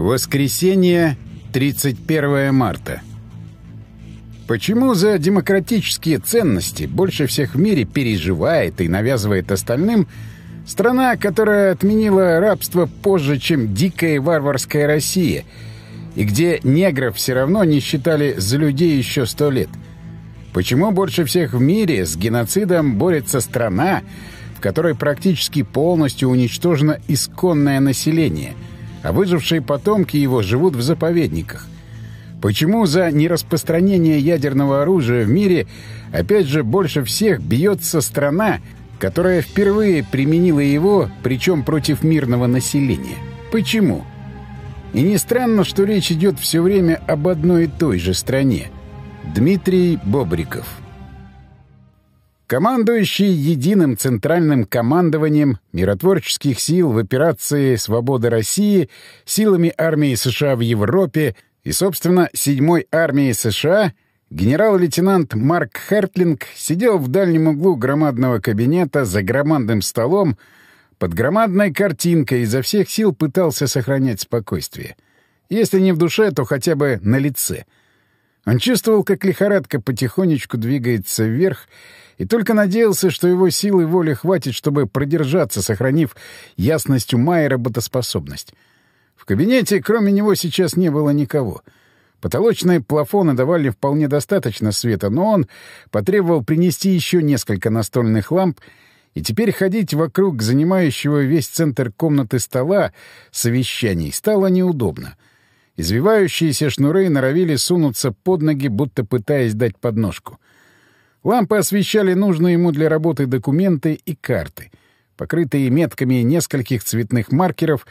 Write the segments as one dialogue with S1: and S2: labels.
S1: Воскресенье, 31 марта. Почему за демократические ценности больше всех в мире переживает и навязывает остальным страна, которая отменила рабство позже, чем дикая варварская Россия, и где негров все равно не считали за людей еще сто лет? Почему больше всех в мире с геноцидом борется страна, в которой практически полностью уничтожено исконное население, а выжившие потомки его живут в заповедниках? Почему за нераспространение ядерного оружия в мире опять же больше всех бьется страна, которая впервые применила его, причем против мирного населения? Почему? И не странно, что речь идет все время об одной и той же стране. Дмитрий Бобриков Командующий единым центральным командованием миротворческих сил в операции «Свобода России» силами армии США в Европе – и, собственно, 7-й армии США генерал-лейтенант Марк Хертлинг сидел в дальнем углу громадного кабинета за громадным столом под громадной картинкой и изо всех сил пытался сохранять спокойствие. Если не в душе, то хотя бы на лице. Он чувствовал, как лихорадка потихонечку двигается вверх, и только надеялся, что его силы воли хватит, чтобы продержаться, сохранив ясность ума и работоспособность. В кабинете, кроме него, сейчас не было никого. Потолочные плафоны давали вполне достаточно света, но он потребовал принести еще несколько настольных ламп, и теперь ходить вокруг занимающего весь центр комнаты стола совещаний стало неудобно. Извивающиеся шнуры норовили сунуться под ноги, будто пытаясь дать подножку. Лампы освещали нужные ему для работы документы и карты, покрытые метками нескольких цветных маркеров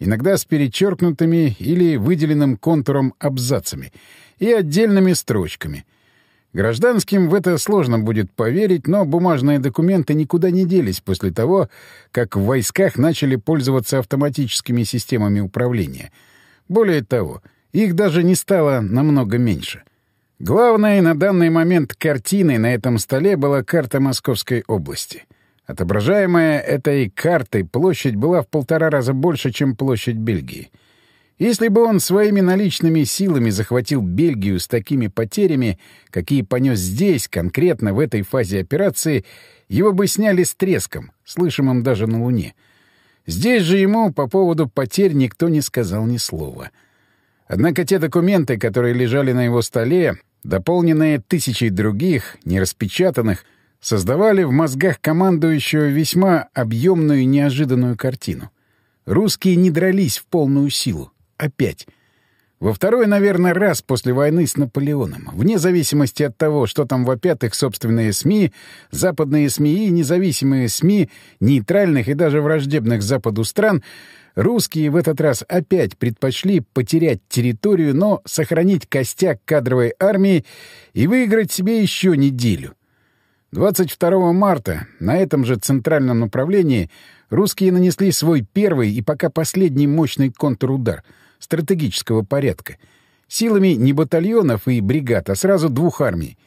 S1: иногда с перечеркнутыми или выделенным контуром абзацами и отдельными строчками. Гражданским в это сложно будет поверить, но бумажные документы никуда не делись после того, как в войсках начали пользоваться автоматическими системами управления. Более того, их даже не стало намного меньше. Главной на данный момент картиной на этом столе была карта Московской области — Отображаемая этой картой площадь была в полтора раза больше, чем площадь Бельгии. Если бы он своими наличными силами захватил Бельгию с такими потерями, какие понес здесь, конкретно в этой фазе операции, его бы сняли с треском, слышимым даже на Луне. Здесь же ему по поводу потерь никто не сказал ни слова. Однако те документы, которые лежали на его столе, дополненные тысячей других, нераспечатанных, создавали в мозгах командующего весьма объемную и неожиданную картину. Русские не дрались в полную силу. Опять. Во второй, наверное, раз после войны с Наполеоном. Вне зависимости от того, что там вопят их собственные СМИ, западные СМИ и независимые СМИ, нейтральных и даже враждебных Западу стран, русские в этот раз опять предпочли потерять территорию, но сохранить костяк кадровой армии и выиграть себе еще неделю — 22 марта на этом же центральном направлении русские нанесли свой первый и пока последний мощный контрудар стратегического порядка силами не батальонов и бригад, а сразу двух армий.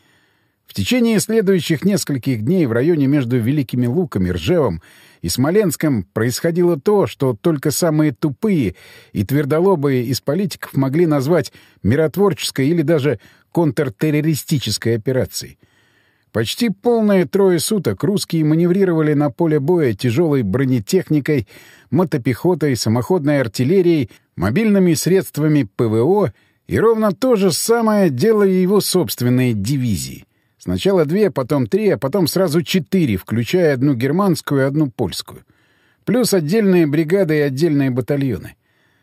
S1: В течение следующих нескольких дней в районе между Великими Луками, Ржевом и Смоленском происходило то, что только самые тупые и твердолобые из политиков могли назвать миротворческой или даже контртеррористической операцией — Почти полные трое суток русские маневрировали на поле боя тяжелой бронетехникой, мотопехотой, самоходной артиллерией, мобильными средствами ПВО, и ровно то же самое делали его собственные дивизии. Сначала две, потом три, а потом сразу четыре, включая одну германскую и одну польскую. Плюс отдельные бригады и отдельные батальоны.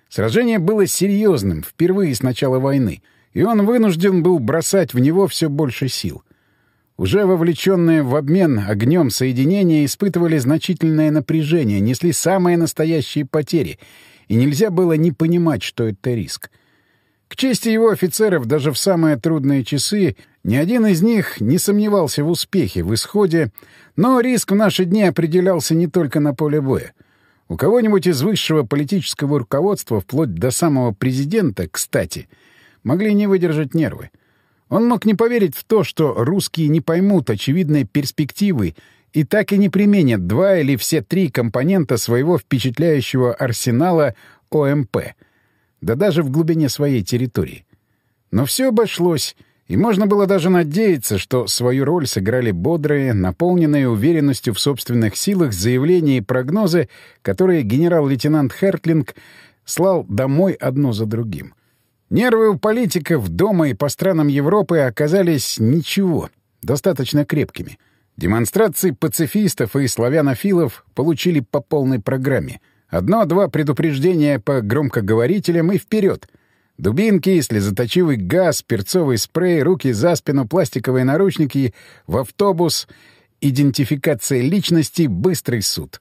S1: Сражение было серьезным, впервые с начала войны, и он вынужден был бросать в него все больше сил — уже вовлеченные в обмен огнем соединения испытывали значительное напряжение, несли самые настоящие потери, и нельзя было не понимать, что это риск. К чести его офицеров, даже в самые трудные часы, ни один из них не сомневался в успехе, в исходе, но риск в наши дни определялся не только на поле боя. У кого-нибудь из высшего политического руководства, вплоть до самого президента, кстати, могли не выдержать нервы. Он мог не поверить в то, что русские не поймут очевидной перспективы и так и не применят два или все три компонента своего впечатляющего арсенала ОМП. Да даже в глубине своей территории. Но все обошлось, и можно было даже надеяться, что свою роль сыграли бодрые, наполненные уверенностью в собственных силах заявления и прогнозы, которые генерал-лейтенант Хертлинг слал домой одно за другим. Нервы у политиков дома и по странам Европы оказались ничего, достаточно крепкими. Демонстрации пацифистов и славянофилов получили по полной программе. Одно-два предупреждения по громкоговорителям и вперед — Дубинки, слезоточивый газ, перцовый спрей, руки за спину, пластиковые наручники, в автобус, идентификация личности, быстрый суд.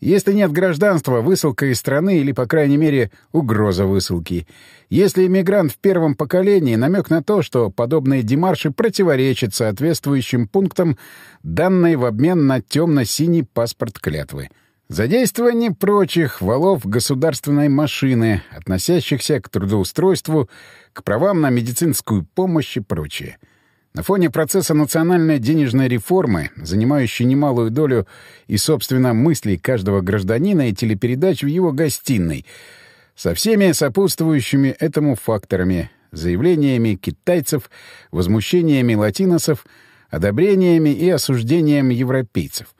S1: Если нет гражданства, высылка из страны или, по крайней мере, угроза высылки. Если иммигрант в первом поколении, намек на то, что подобные демарши противоречат соответствующим пунктам, данной в обмен на темно-синий паспорт клятвы. Задействование прочих валов государственной машины, относящихся к трудоустройству, к правам на медицинскую помощь и прочее. На фоне процесса национальной денежной реформы, занимающей немалую долю и, собственно, мыслей каждого гражданина и телепередач в его гостиной, со всеми сопутствующими этому факторами, заявлениями китайцев, возмущениями латиносов, одобрениями и осуждением европейцев —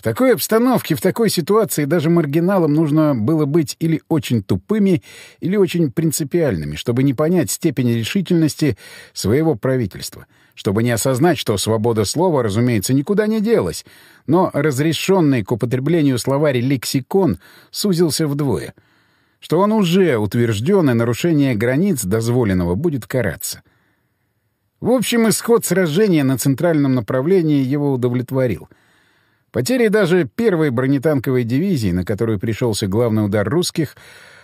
S1: в такой обстановке, в такой ситуации даже маргиналам нужно было быть или очень тупыми, или очень принципиальными, чтобы не понять степень решительности своего правительства, чтобы не осознать, что свобода слова, разумеется, никуда не делась, но разрешенный к употреблению словарь «лексикон» сузился вдвое, что он уже утвержден, и нарушение границ дозволенного будет караться. В общем, исход сражения на центральном направлении его удовлетворил — Потери даже первой бронетанковой дивизии, на которую пришелся главный удар русских,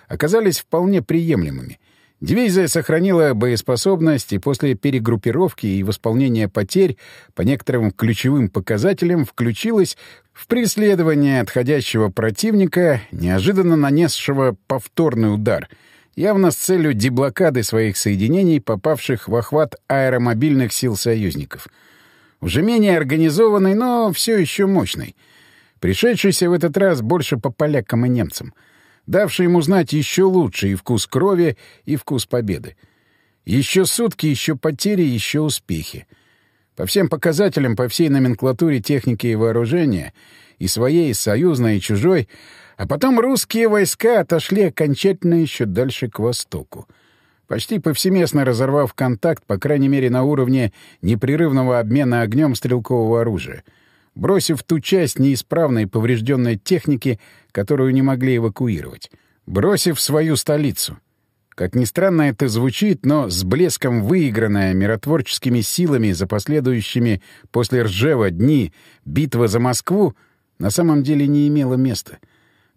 S1: оказались вполне приемлемыми. Дивизия сохранила боеспособность и после перегруппировки и восполнения потерь по некоторым ключевым показателям включилась в преследование отходящего противника, неожиданно нанесшего повторный удар, явно с целью деблокады своих соединений, попавших в охват аэромобильных сил союзников — уже менее организованный, но все еще мощный. Пришедшийся в этот раз больше по полякам и немцам. Давший ему знать еще лучше и вкус крови, и вкус победы. Еще сутки, еще потери, еще успехи. По всем показателям, по всей номенклатуре техники и вооружения, и своей, и союзной, и чужой, а потом русские войска отошли окончательно еще дальше к востоку почти повсеместно разорвав контакт, по крайней мере на уровне непрерывного обмена огнем стрелкового оружия, бросив ту часть неисправной и поврежденной техники, которую не могли эвакуировать, бросив свою столицу. Как ни странно это звучит, но с блеском выигранная миротворческими силами за последующими после Ржева дни битва за Москву на самом деле не имела места.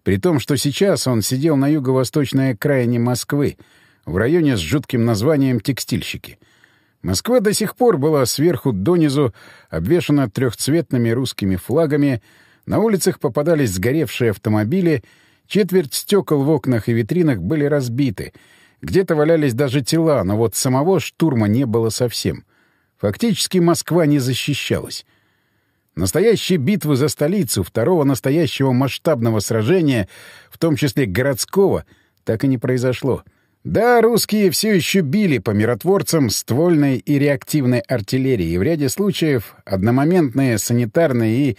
S1: При том, что сейчас он сидел на юго-восточной окраине Москвы, в районе с жутким названием «Текстильщики». Москва до сих пор была сверху донизу обвешана трехцветными русскими флагами, на улицах попадались сгоревшие автомобили, четверть стекол в окнах и витринах были разбиты, где-то валялись даже тела, но вот самого штурма не было совсем. Фактически Москва не защищалась. Настоящей битвы за столицу, второго настоящего масштабного сражения, в том числе городского, так и не произошло — да, русские все еще били по миротворцам ствольной и реактивной артиллерии, и в ряде случаев одномоментные санитарные и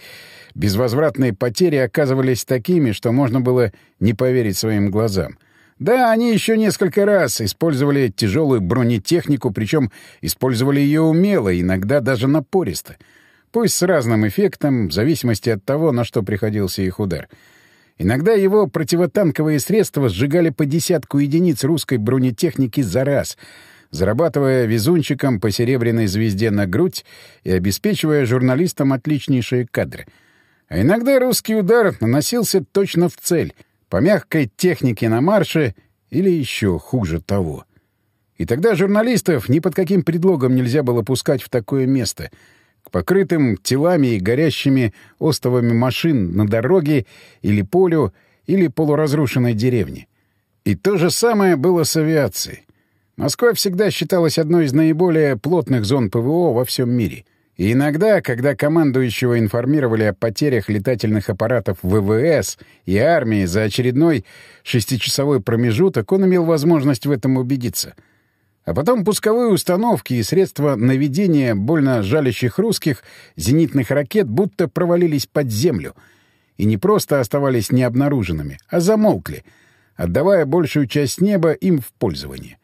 S1: безвозвратные потери оказывались такими, что можно было не поверить своим глазам. Да, они еще несколько раз использовали тяжелую бронетехнику, причем использовали ее умело, иногда даже напористо. Пусть с разным эффектом, в зависимости от того, на что приходился их удар — Иногда его противотанковые средства сжигали по десятку единиц русской бронетехники за раз, зарабатывая везунчикам по серебряной звезде на грудь и обеспечивая журналистам отличнейшие кадры. А иногда русский удар наносился точно в цель, по мягкой технике на марше или еще хуже того. И тогда журналистов ни под каким предлогом нельзя было пускать в такое место — покрытым телами и горящими остовами машин на дороге или полю, или полуразрушенной деревне. И то же самое было с авиацией. Москва всегда считалась одной из наиболее плотных зон ПВО во всем мире. И иногда, когда командующего информировали о потерях летательных аппаратов ВВС и армии за очередной шестичасовой промежуток, он имел возможность в этом убедиться. А потом пусковые установки и средства наведения больно жалящих русских зенитных ракет будто провалились под землю и не просто оставались необнаруженными, а замолкли, отдавая большую часть неба им в пользование.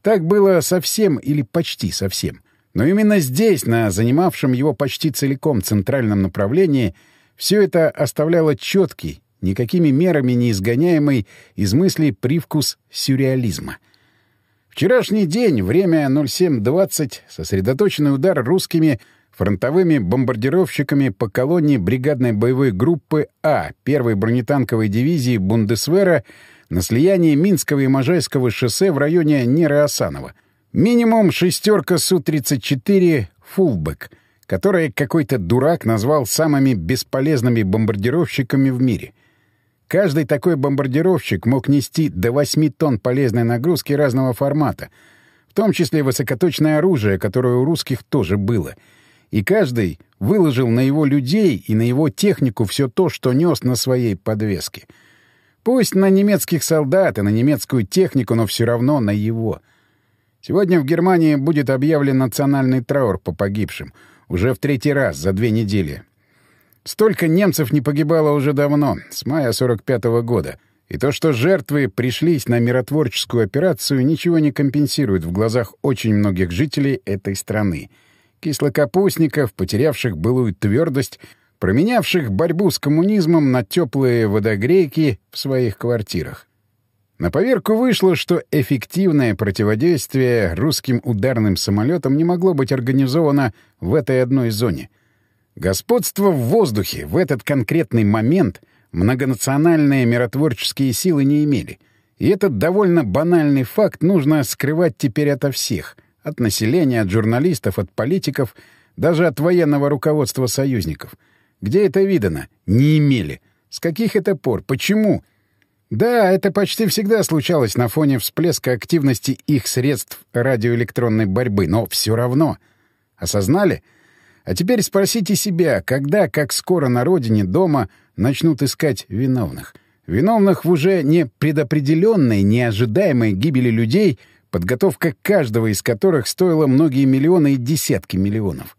S1: Так было совсем или почти совсем — но именно здесь, на занимавшем его почти целиком центральном направлении, все это оставляло четкий, никакими мерами не изгоняемый из мыслей привкус сюрреализма. Вчерашний день, время 07.20, сосредоточенный удар русскими фронтовыми бомбардировщиками по колонии бригадной боевой группы А первой бронетанковой дивизии Бундесвера на слиянии Минского и Можайского шоссе в районе Нера-Асанова — Минимум шестерка Су-34 «Фулбэк», которые какой-то дурак назвал самыми бесполезными бомбардировщиками в мире. Каждый такой бомбардировщик мог нести до 8 тонн полезной нагрузки разного формата, в том числе высокоточное оружие, которое у русских тоже было. И каждый выложил на его людей и на его технику все то, что нес на своей подвеске. Пусть на немецких солдат и на немецкую технику, но все равно на его — Сегодня в Германии будет объявлен национальный траур по погибшим. Уже в третий раз за две недели. Столько немцев не погибало уже давно, с мая 45 -го года. И то, что жертвы пришлись на миротворческую операцию, ничего не компенсирует в глазах очень многих жителей этой страны. Кислокапустников, потерявших былую твердость, променявших борьбу с коммунизмом на теплые водогрейки в своих квартирах. На поверку вышло, что эффективное противодействие русским ударным самолетам не могло быть организовано в этой одной зоне. Господство в воздухе в этот конкретный момент многонациональные миротворческие силы не имели. И этот довольно банальный факт нужно скрывать теперь ото всех — от населения, от журналистов, от политиков, даже от военного руководства союзников. Где это видано? Не имели. С каких это пор? Почему? Да, это почти всегда случалось на фоне всплеска активности их средств радиоэлектронной борьбы, но все равно. Осознали? А теперь спросите себя, когда, как скоро на родине, дома начнут искать виновных. Виновных в уже не предопределенной, неожидаемой гибели людей, подготовка каждого из которых стоила многие миллионы и десятки миллионов.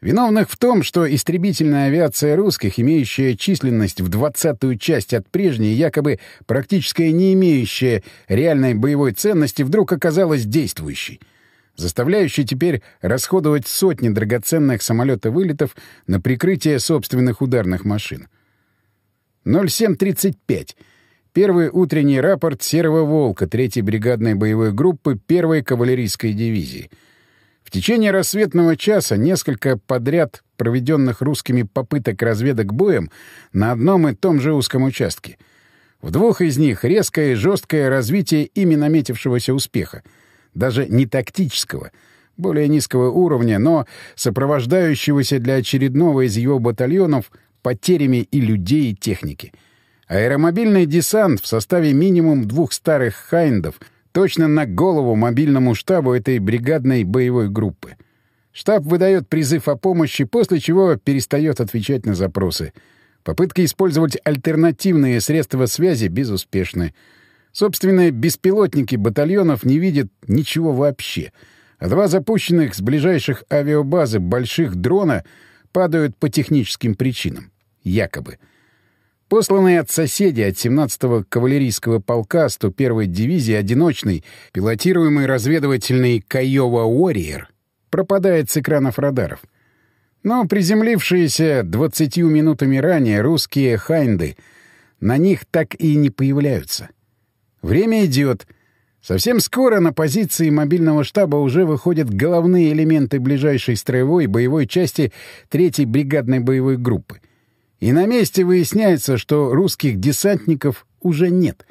S1: Виновных в том, что истребительная авиация русских, имеющая численность в двадцатую часть от прежней, якобы практически не имеющая реальной боевой ценности, вдруг оказалась действующей, заставляющей теперь расходовать сотни драгоценных самолета-вылетов на прикрытие собственных ударных машин. 0735. Первый утренний рапорт «Серого волка» 3-й бригадной боевой группы 1-й кавалерийской дивизии — в течение рассветного часа несколько подряд проведенных русскими попыток разведок боем на одном и том же узком участке. В двух из них резкое и жесткое развитие ими наметившегося успеха. Даже не тактического, более низкого уровня, но сопровождающегося для очередного из его батальонов потерями и людей, и техники. Аэромобильный десант в составе минимум двух старых «Хайндов» — Точно на голову мобильному штабу этой бригадной боевой группы. Штаб выдает призыв о помощи, после чего перестает отвечать на запросы. Попытки использовать альтернативные средства связи безуспешны. Собственные беспилотники батальонов не видят ничего вообще. А два запущенных с ближайших авиабазы больших дрона падают по техническим причинам. Якобы. Посланный от соседей от 17-го кавалерийского полка 101-й дивизии одиночный, пилотируемый разведывательный «Каёва Уорриер» пропадает с экранов радаров. Но приземлившиеся 20 минутами ранее русские «Хайнды» на них так и не появляются. Время идет. Совсем скоро на позиции мобильного штаба уже выходят головные элементы ближайшей строевой боевой части 3-й бригадной боевой группы — и на месте выясняется, что русских десантников уже нет.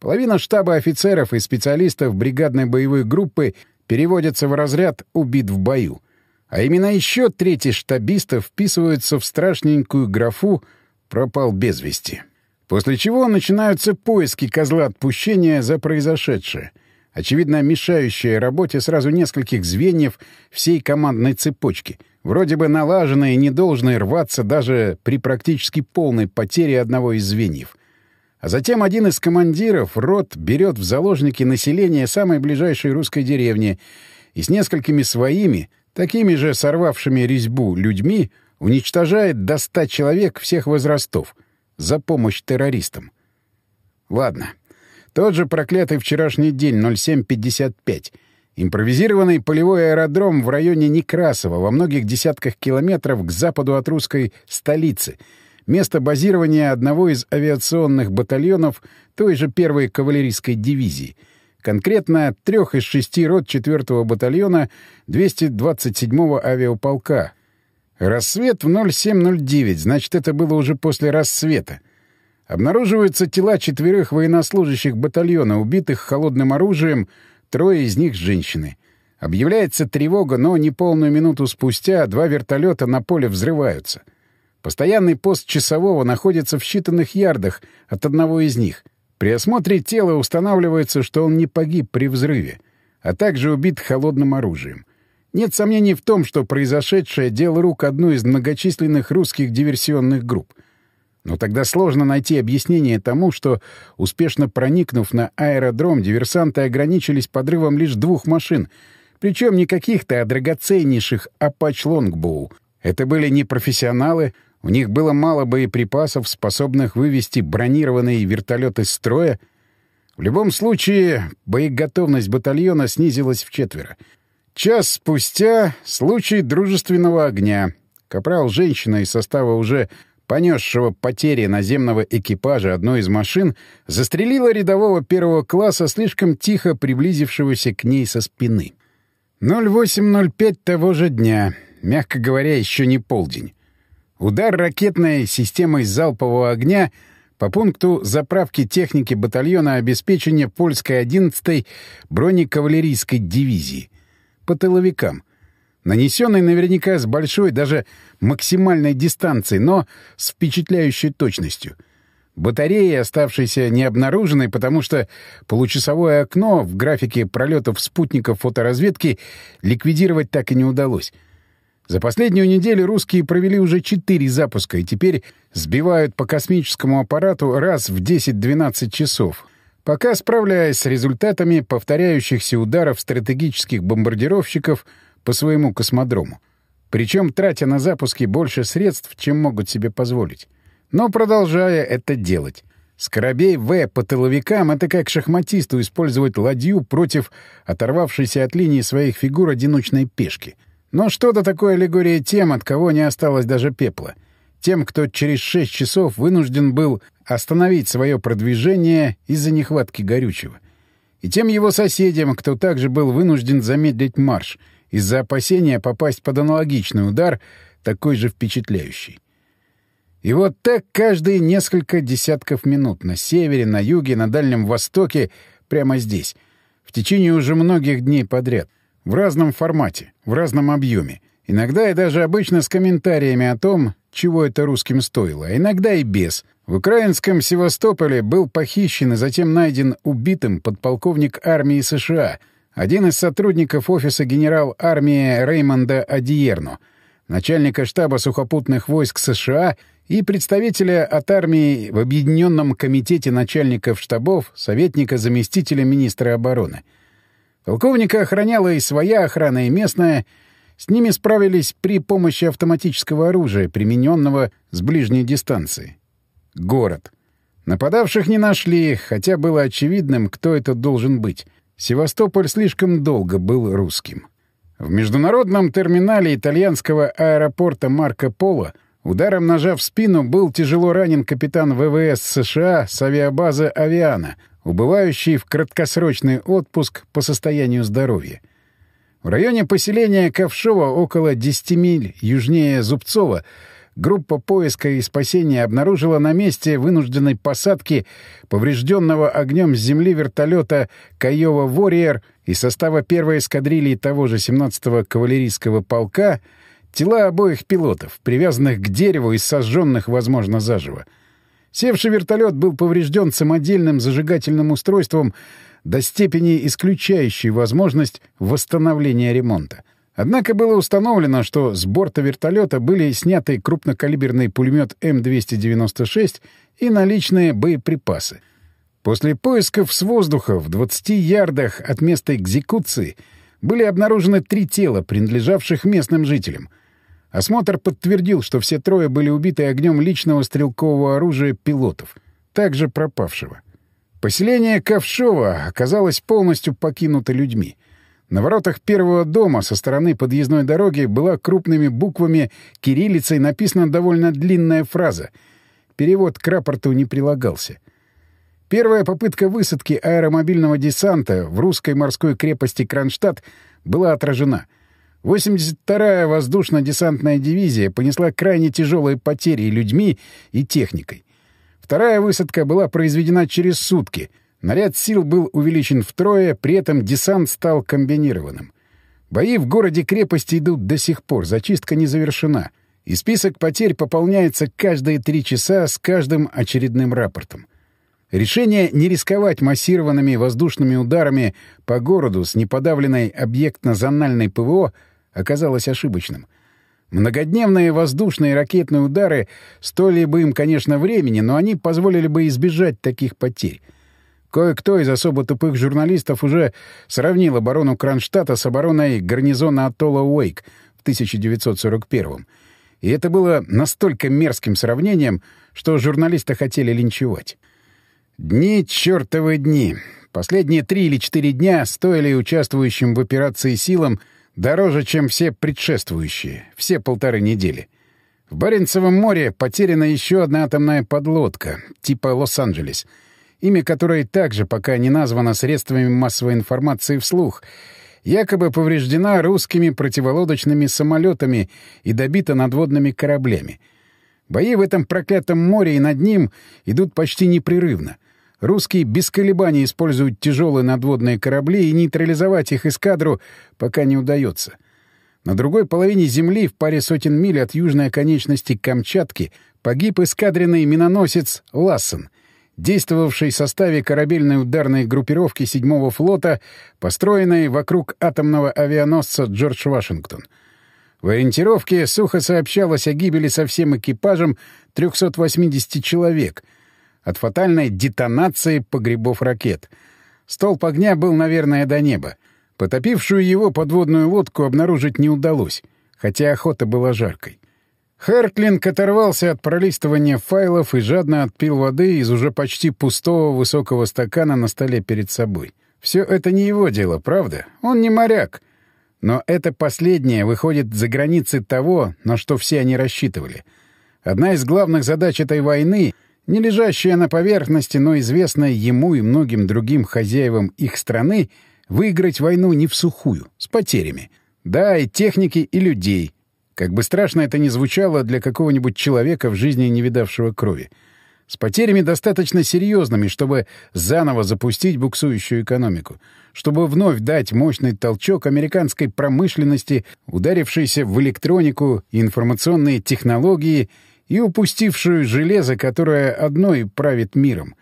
S1: Половина штаба офицеров и специалистов бригадной боевой группы переводятся в разряд «убит в бою». А именно еще трети штабистов вписываются в страшненькую графу «пропал без вести». После чего начинаются поиски козла отпущения за произошедшее, очевидно, мешающее работе сразу нескольких звеньев всей командной цепочки, вроде бы налаженные, не должны рваться даже при практически полной потере одного из звеньев. А затем один из командиров рот берет в заложники население самой ближайшей русской деревни и с несколькими своими, такими же сорвавшими резьбу людьми, уничтожает до ста человек всех возрастов за помощь террористам. Ладно. Тот же проклятый вчерашний день, 07.55. Импровизированный полевой аэродром в районе Некрасова, во многих десятках километров к западу от русской столицы. Место базирования одного из авиационных батальонов той же первой кавалерийской дивизии. Конкретно трех из шести рот 4-го батальона 227-го авиаполка, Рассвет в 07.09, значит, это было уже после рассвета. Обнаруживаются тела четверых военнослужащих батальона, убитых холодным оружием, трое из них — женщины. Объявляется тревога, но неполную минуту спустя два вертолета на поле взрываются. Постоянный пост часового находится в считанных ярдах от одного из них. При осмотре тела устанавливается, что он не погиб при взрыве, а также убит холодным оружием. Нет сомнений в том, что произошедшее — дело рук одной из многочисленных русских диверсионных групп. Но тогда сложно найти объяснение тому, что, успешно проникнув на аэродром, диверсанты ограничились подрывом лишь двух машин, причем не каких-то, а драгоценнейших «Апач Лонгбоу». Это были не профессионалы, у них было мало боеприпасов, способных вывести бронированные вертолеты из строя. В любом случае, боеготовность батальона снизилась в четверо — Час спустя случай дружественного огня. Капрал женщина из состава уже понесшего потери наземного экипажа одной из машин застрелила рядового первого класса, слишком тихо приблизившегося к ней со спины. 08.05 того же дня, мягко говоря, еще не полдень. Удар ракетной системой залпового огня по пункту заправки техники батальона обеспечения польской 11-й бронекавалерийской дивизии по тыловикам. Нанесенный наверняка с большой, даже максимальной дистанцией, но с впечатляющей точностью. Батареи, оставшиеся необнаруженной, потому что получасовое окно в графике пролетов спутников фоторазведки ликвидировать так и не удалось. За последнюю неделю русские провели уже четыре запуска и теперь сбивают по космическому аппарату раз в 10-12 часов, пока справляясь с результатами повторяющихся ударов стратегических бомбардировщиков по своему космодрому. Причем тратя на запуски больше средств, чем могут себе позволить. Но продолжая это делать. Скоробей В по тыловикам — это как шахматисту использовать ладью против оторвавшейся от линии своих фигур одиночной пешки. Но что-то такое аллегория тем, от кого не осталось даже пепла. Тем, кто через шесть часов вынужден был остановить свое продвижение из-за нехватки горючего. И тем его соседям, кто также был вынужден замедлить марш из-за опасения попасть под аналогичный удар, такой же впечатляющий. И вот так каждые несколько десятков минут на севере, на юге, на Дальнем Востоке, прямо здесь, в течение уже многих дней подряд, в разном формате, в разном объеме, иногда и даже обычно с комментариями о том, чего это русским стоило, а иногда и без — в украинском Севастополе был похищен и затем найден убитым подполковник армии США, один из сотрудников офиса генерал армии Реймонда Адиерно, начальника штаба сухопутных войск США и представителя от армии в Объединенном комитете начальников штабов, советника заместителя министра обороны. Полковника охраняла и своя охрана, и местная. С ними справились при помощи автоматического оружия, примененного с ближней дистанции. Город. Нападавших не нашли, хотя было очевидным, кто это должен быть. Севастополь слишком долго был русским. В международном терминале итальянского аэропорта Марко Поло ударом ножа в спину был тяжело ранен капитан ВВС США с авиабазы «Авиана», убывающий в краткосрочный отпуск по состоянию здоровья. В районе поселения Ковшова около 10 миль южнее Зубцова группа поиска и спасения обнаружила на месте вынужденной посадки поврежденного огнем с земли вертолета «Каева Ворьер» из состава первой эскадрильи того же 17-го кавалерийского полка тела обоих пилотов, привязанных к дереву и сожженных, возможно, заживо. Севший вертолет был поврежден самодельным зажигательным устройством до степени исключающей возможность восстановления ремонта. Однако было установлено, что с борта вертолета были сняты крупнокалиберный пулемет М296 и наличные боеприпасы. После поисков с воздуха в 20 ярдах от места экзекуции были обнаружены три тела, принадлежавших местным жителям. Осмотр подтвердил, что все трое были убиты огнем личного стрелкового оружия пилотов, также пропавшего. Поселение Ковшова оказалось полностью покинуто людьми. На воротах первого дома со стороны подъездной дороги была крупными буквами кириллицей написана довольно длинная фраза. Перевод к рапорту не прилагался. Первая попытка высадки аэромобильного десанта в русской морской крепости Кронштадт была отражена. 82-я воздушно-десантная дивизия понесла крайне тяжелые потери и людьми, и техникой. Вторая высадка была произведена через сутки. Наряд сил был увеличен втрое, при этом десант стал комбинированным. Бои в городе-крепости идут до сих пор, зачистка не завершена. И список потерь пополняется каждые три часа с каждым очередным рапортом. Решение не рисковать массированными воздушными ударами по городу с неподавленной объектно-зональной ПВО оказалось ошибочным — Многодневные воздушные и ракетные удары стоили бы им, конечно, времени, но они позволили бы избежать таких потерь. Кое-кто из особо тупых журналистов уже сравнил оборону Кронштадта с обороной гарнизона атолла Уэйк в 1941 И это было настолько мерзким сравнением, что журналисты хотели линчевать. Дни, чертовы дни. Последние три или четыре дня стоили участвующим в операции силам — Дороже, чем все предшествующие, все полторы недели. В Баренцевом море потеряна еще одна атомная подлодка, типа «Лос-Анджелес», имя которой также пока не названо средствами массовой информации вслух, якобы повреждена русскими противолодочными самолетами и добита надводными кораблями. Бои в этом проклятом море и над ним идут почти непрерывно. Русские без колебаний используют тяжелые надводные корабли, и нейтрализовать их эскадру пока не удается. На другой половине Земли, в паре сотен миль от южной оконечности Камчатки, погиб эскадренный миноносец «Лассен», действовавший в составе корабельной ударной группировки 7-го флота, построенной вокруг атомного авианосца «Джордж Вашингтон». В ориентировке сухо сообщалось о гибели со всем экипажем 380 человек — от фатальной детонации погребов ракет. Столб огня был, наверное, до неба. Потопившую его подводную лодку обнаружить не удалось, хотя охота была жаркой. Хертлинг оторвался от пролистывания файлов и жадно отпил воды из уже почти пустого высокого стакана на столе перед собой. Все это не его дело, правда? Он не моряк. Но это последнее выходит за границы того, на что все они рассчитывали. Одна из главных задач этой войны не лежащая на поверхности, но известная ему и многим другим хозяевам их страны, выиграть войну не в сухую, с потерями. Да, и техники, и людей. Как бы страшно это ни звучало для какого-нибудь человека в жизни не видавшего крови. С потерями достаточно серьезными, чтобы заново запустить буксующую экономику, чтобы вновь дать мощный толчок американской промышленности, ударившейся в электронику и информационные технологии — и упустившую железо, которое одной правит миром.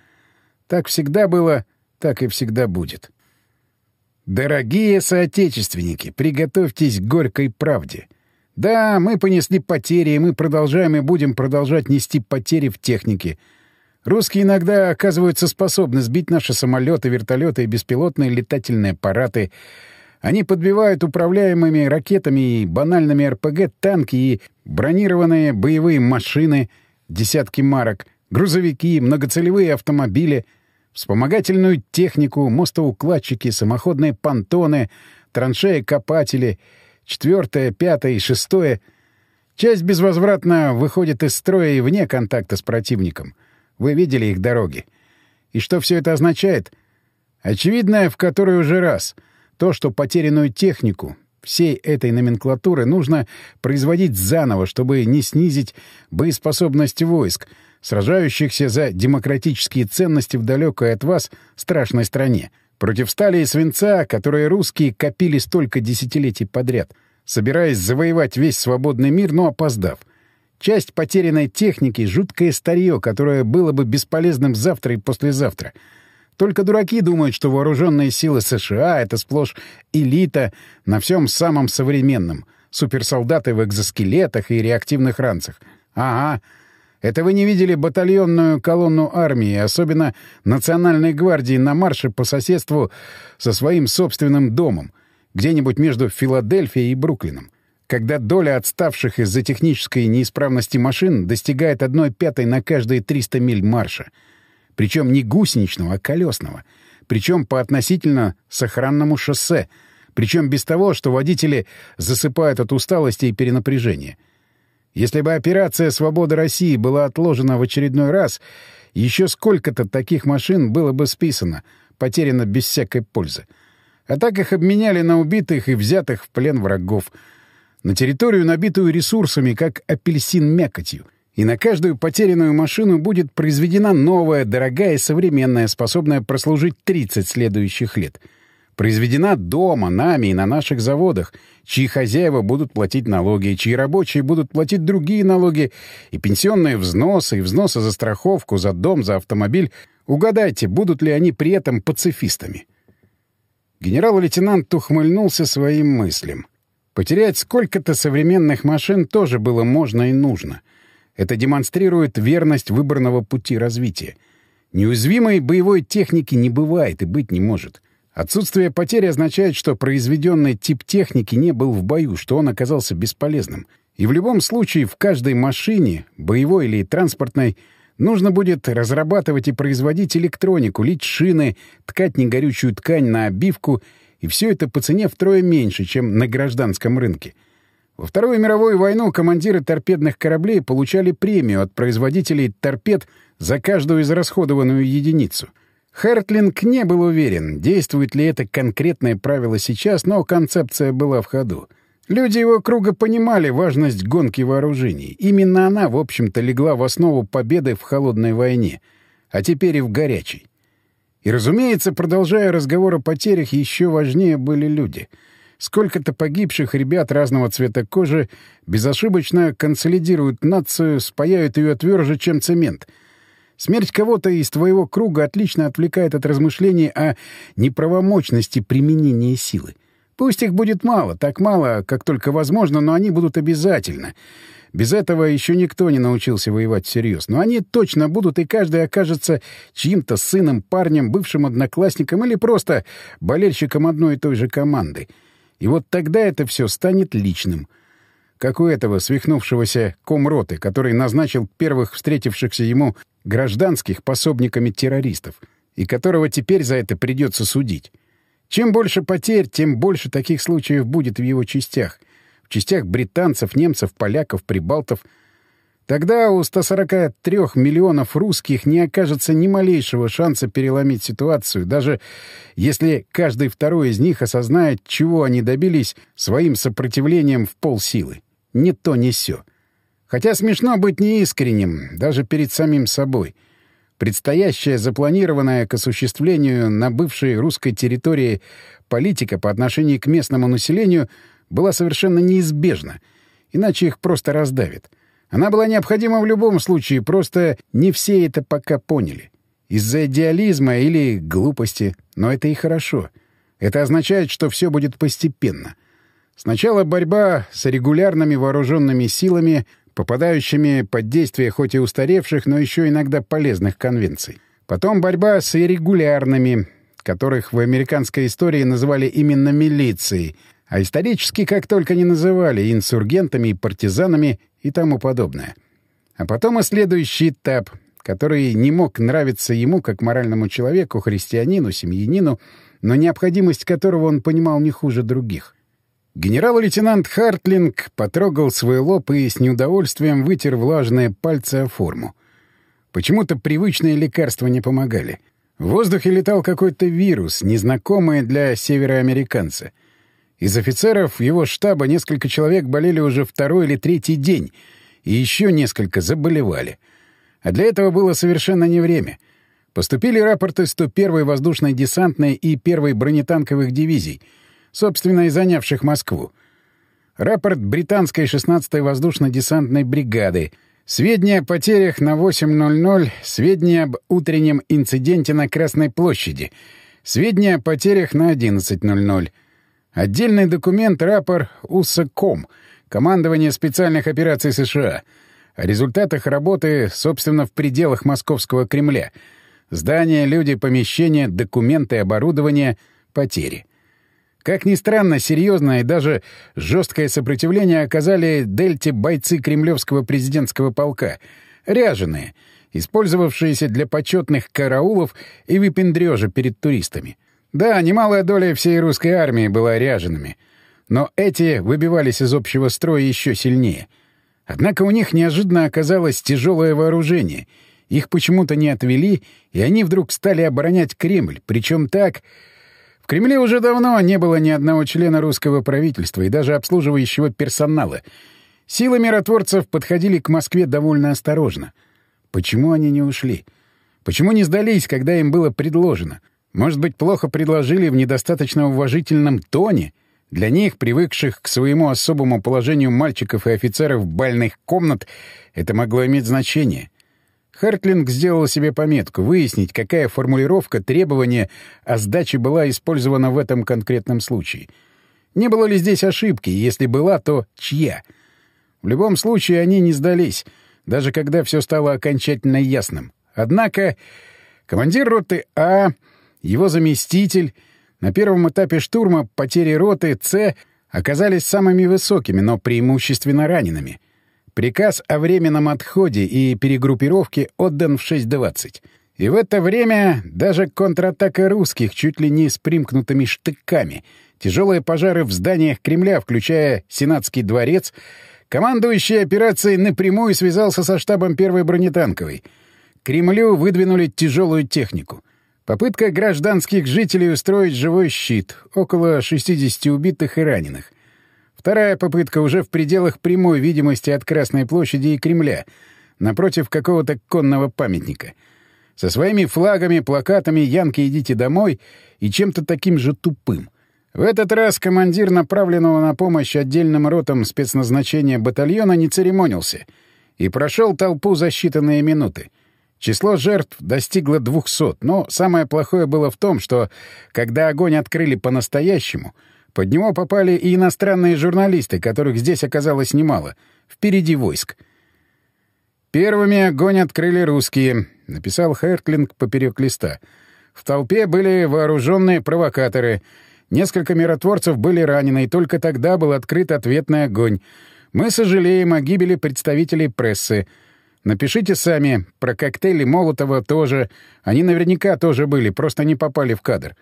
S1: Так всегда было, так и всегда будет. Дорогие соотечественники, приготовьтесь к горькой правде. Да, мы понесли потери, и мы продолжаем и будем продолжать нести потери в технике. Русские иногда оказываются способны сбить наши самолеты, вертолеты и беспилотные летательные аппараты — они подбивают управляемыми ракетами и банальными РПГ танки и бронированные боевые машины, десятки марок, грузовики, многоцелевые автомобили, вспомогательную технику, мостоукладчики, самоходные понтоны, траншеи-копатели, четвертое, пятое и шестое. Часть безвозвратно выходит из строя и вне контакта с противником. Вы видели их дороги. И что все это означает? Очевидно, в который уже раз — то, что потерянную технику всей этой номенклатуры нужно производить заново, чтобы не снизить боеспособность войск, сражающихся за демократические ценности в далекой от вас страшной стране, против стали и свинца, которые русские копили столько десятилетий подряд, собираясь завоевать весь свободный мир, но опоздав. Часть потерянной техники — жуткое старье, которое было бы бесполезным завтра и послезавтра — Только дураки думают, что вооруженные силы США — это сплошь элита на всем самом современном. Суперсолдаты в экзоскелетах и реактивных ранцах. Ага. Это вы не видели батальонную колонну армии, особенно Национальной гвардии на марше по соседству со своим собственным домом, где-нибудь между Филадельфией и Бруклином когда доля отставших из-за технической неисправности машин достигает одной пятой на каждые 300 миль марша. Причем не гусеничного, а колесного. Причем по относительно сохранному шоссе. Причем без того, что водители засыпают от усталости и перенапряжения. Если бы операция «Свобода России» была отложена в очередной раз, еще сколько-то таких машин было бы списано, потеряно без всякой пользы. А так их обменяли на убитых и взятых в плен врагов — на территорию, набитую ресурсами, как апельсин мякотью. И на каждую потерянную машину будет произведена новая, дорогая современная, способная прослужить 30 следующих лет. Произведена дома, нами и на наших заводах, чьи хозяева будут платить налоги, чьи рабочие будут платить другие налоги, и пенсионные взносы, и взносы за страховку, за дом, за автомобиль. Угадайте, будут ли они при этом пацифистами? Генерал-лейтенант ухмыльнулся своим мыслям. Потерять сколько-то современных машин тоже было можно и нужно. Это демонстрирует верность выбранного пути развития. Неуязвимой боевой техники не бывает и быть не может. Отсутствие потери означает, что произведенный тип техники не был в бою, что он оказался бесполезным. И в любом случае в каждой машине, боевой или транспортной, нужно будет разрабатывать и производить электронику, лить шины, ткать негорючую ткань на обивку — и все это по цене втрое меньше, чем на гражданском рынке. Во Вторую мировую войну командиры торпедных кораблей получали премию от производителей торпед за каждую израсходованную единицу. Хертлинг не был уверен, действует ли это конкретное правило сейчас, но концепция была в ходу. Люди его круга понимали важность гонки вооружений. Именно она, в общем-то, легла в основу победы в холодной войне, а теперь и в горячей. И, разумеется, продолжая разговор о потерях, еще важнее были люди. Сколько-то погибших ребят разного цвета кожи безошибочно консолидируют нацию, спаяют ее тверже, чем цемент. Смерть кого-то из твоего круга отлично отвлекает от размышлений о неправомочности применения силы. Пусть их будет мало, так мало, как только возможно, но они будут обязательно — без этого еще никто не научился воевать всерьез. Но они точно будут, и каждый окажется чьим-то сыном, парнем, бывшим одноклассником или просто болельщиком одной и той же команды. И вот тогда это все станет личным. Как у этого свихнувшегося комроты, который назначил первых встретившихся ему гражданских пособниками террористов, и которого теперь за это придется судить. Чем больше потерь, тем больше таких случаев будет в его частях — частях британцев, немцев, поляков, прибалтов. Тогда у 143 миллионов русских не окажется ни малейшего шанса переломить ситуацию, даже если каждый второй из них осознает, чего они добились своим сопротивлением в полсилы. Не то, не сё. Хотя смешно быть неискренним, даже перед самим собой. Предстоящая, запланированная к осуществлению на бывшей русской территории политика по отношению к местному населению — была совершенно неизбежна, иначе их просто раздавит. Она была необходима в любом случае, просто не все это пока поняли. Из-за идеализма или глупости, но это и хорошо. Это означает, что все будет постепенно. Сначала борьба с регулярными вооруженными силами, попадающими под действие хоть и устаревших, но еще иногда полезных конвенций. Потом борьба с иррегулярными, которых в американской истории называли именно милицией — а исторически как только не называли инсургентами и партизанами и тому подобное. А потом и следующий этап, который не мог нравиться ему как моральному человеку, христианину, семьянину, но необходимость которого он понимал не хуже других. Генерал-лейтенант Хартлинг потрогал свой лоб и с неудовольствием вытер влажные пальцы о форму. Почему-то привычные лекарства не помогали. В воздухе летал какой-то вирус, незнакомый для североамериканца — из офицеров его штаба несколько человек болели уже второй или третий день, и еще несколько заболевали. А для этого было совершенно не время. Поступили рапорты 101-й воздушной десантной и 1-й бронетанковых дивизий, собственно, и занявших Москву. Рапорт британской 16-й воздушно-десантной бригады, Сведения о потерях на 8.00, сведения об утреннем инциденте на Красной площади, сведения о потерях на 11.00. Отдельный документ рапор УСКОМ, Командование специальных операций США, о результатах работы, собственно, в пределах Московского Кремля. Здания, люди, помещения, документы, оборудование, потери. Как ни странно, серьезное и даже жесткое сопротивление оказали дельте бойцы кремлевского президентского полка, ряженые, использовавшиеся для почетных караулов и выпендрежа перед туристами. Да, немалая доля всей русской армии была ряжеными, но эти выбивались из общего строя еще сильнее. Однако у них неожиданно оказалось тяжелое вооружение. Их почему-то не отвели, и они вдруг стали оборонять Кремль, причем так Кремле уже давно не было ни одного члена русского правительства и даже обслуживающего персонала. Силы миротворцев подходили к Москве довольно осторожно. Почему они не ушли? Почему не сдались, когда им было предложено? Может быть, плохо предложили в недостаточно уважительном тоне? Для них, привыкших к своему особому положению мальчиков и офицеров бальных комнат, это могло иметь значение. Хартлинг сделал себе пометку выяснить, какая формулировка требования о сдаче была использована в этом конкретном случае. Не было ли здесь ошибки, если была, то чья? В любом случае они не сдались, даже когда все стало окончательно ясным. Однако командир роты А, его заместитель, на первом этапе штурма потери роты С оказались самыми высокими, но преимущественно ранеными — Приказ о временном отходе и перегруппировке отдан в 6.20. И в это время даже контратака русских чуть ли не с примкнутыми штыками, тяжелые пожары в зданиях Кремля, включая Сенатский дворец, командующий операцией напрямую связался со штабом первой бронетанковой. Кремлю выдвинули тяжелую технику. Попытка гражданских жителей устроить живой щит, около 60 убитых и раненых. Вторая попытка уже в пределах прямой видимости от Красной площади и Кремля, напротив какого-то конного памятника. Со своими флагами, плакатами «Янки, идите домой» и чем-то таким же тупым. В этот раз командир направленного на помощь отдельным ротам спецназначения батальона не церемонился и прошел толпу за считанные минуты. Число жертв достигло двухсот, но самое плохое было в том, что, когда огонь открыли по-настоящему — под него попали и иностранные журналисты, которых здесь оказалось немало. Впереди войск. «Первыми огонь открыли русские», — написал Хертлинг поперек листа. «В толпе были вооруженные провокаторы. Несколько миротворцев были ранены, и только тогда был открыт ответный огонь. Мы сожалеем о гибели представителей прессы. Напишите сами. Про коктейли Молотова тоже. Они наверняка тоже были, просто не попали в кадр».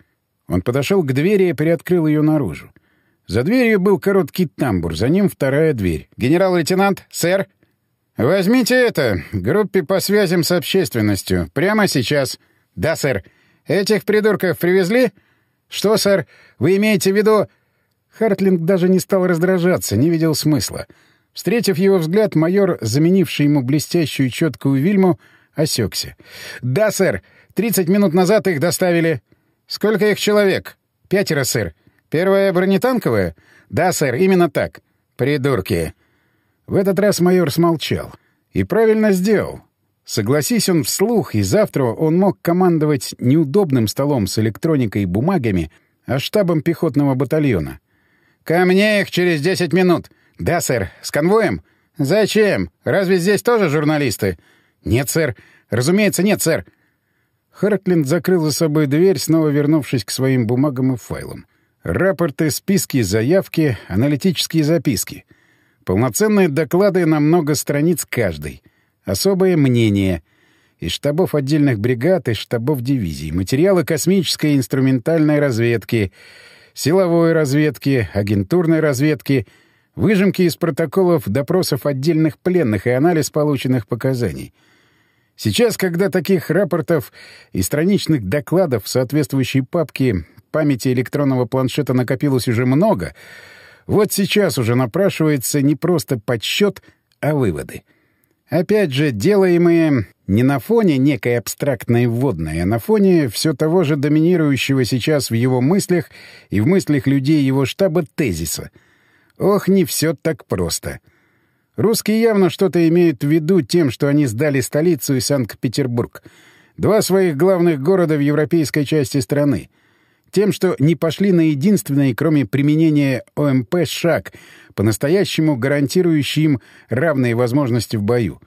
S1: Он подошел к двери и приоткрыл ее наружу. За дверью был короткий тамбур, за ним вторая дверь. «Генерал-лейтенант, сэр!» «Возьмите это, группе по связям с общественностью. Прямо сейчас». «Да, сэр. Этих придурков привезли?» «Что, сэр? Вы имеете в виду...» Хартлинг даже не стал раздражаться, не видел смысла. Встретив его взгляд, майор, заменивший ему блестящую четкую вильму, осекся. «Да, сэр. Тридцать минут назад их доставили...» «Сколько их человек?» «Пятеро, сэр. Первая бронетанковая?» «Да, сэр, именно так». «Придурки». В этот раз майор смолчал. И правильно сделал. Согласись он вслух, и завтра он мог командовать неудобным столом с электроникой и бумагами, а штабом пехотного батальона. «Ко мне их через десять минут!» «Да, сэр. С конвоем?» «Зачем? Разве здесь тоже журналисты?» «Нет, сэр. Разумеется, нет, сэр. Хартлинд закрыл за собой дверь, снова вернувшись к своим бумагам и файлам. Рапорты, списки, заявки, аналитические записки. Полноценные доклады на много страниц каждый. Особое мнение. Из штабов отдельных бригад, из штабов дивизий. Материалы космической и инструментальной разведки, силовой разведки, агентурной разведки, выжимки из протоколов допросов отдельных пленных и анализ полученных показаний — Сейчас, когда таких рапортов и страничных докладов в соответствующей папке памяти электронного планшета накопилось уже много, вот сейчас уже напрашивается не просто подсчет, а выводы. Опять же, делаемые не на фоне некой абстрактной вводной, а на фоне все того же доминирующего сейчас в его мыслях и в мыслях людей его штаба тезиса. Ох, не все так просто. Русские явно что-то имеют в виду тем, что они сдали столицу и Санкт-Петербург. Два своих главных города в европейской части страны. Тем, что не пошли на единственный, кроме применения ОМП, шаг, по-настоящему гарантирующий им равные возможности в бою.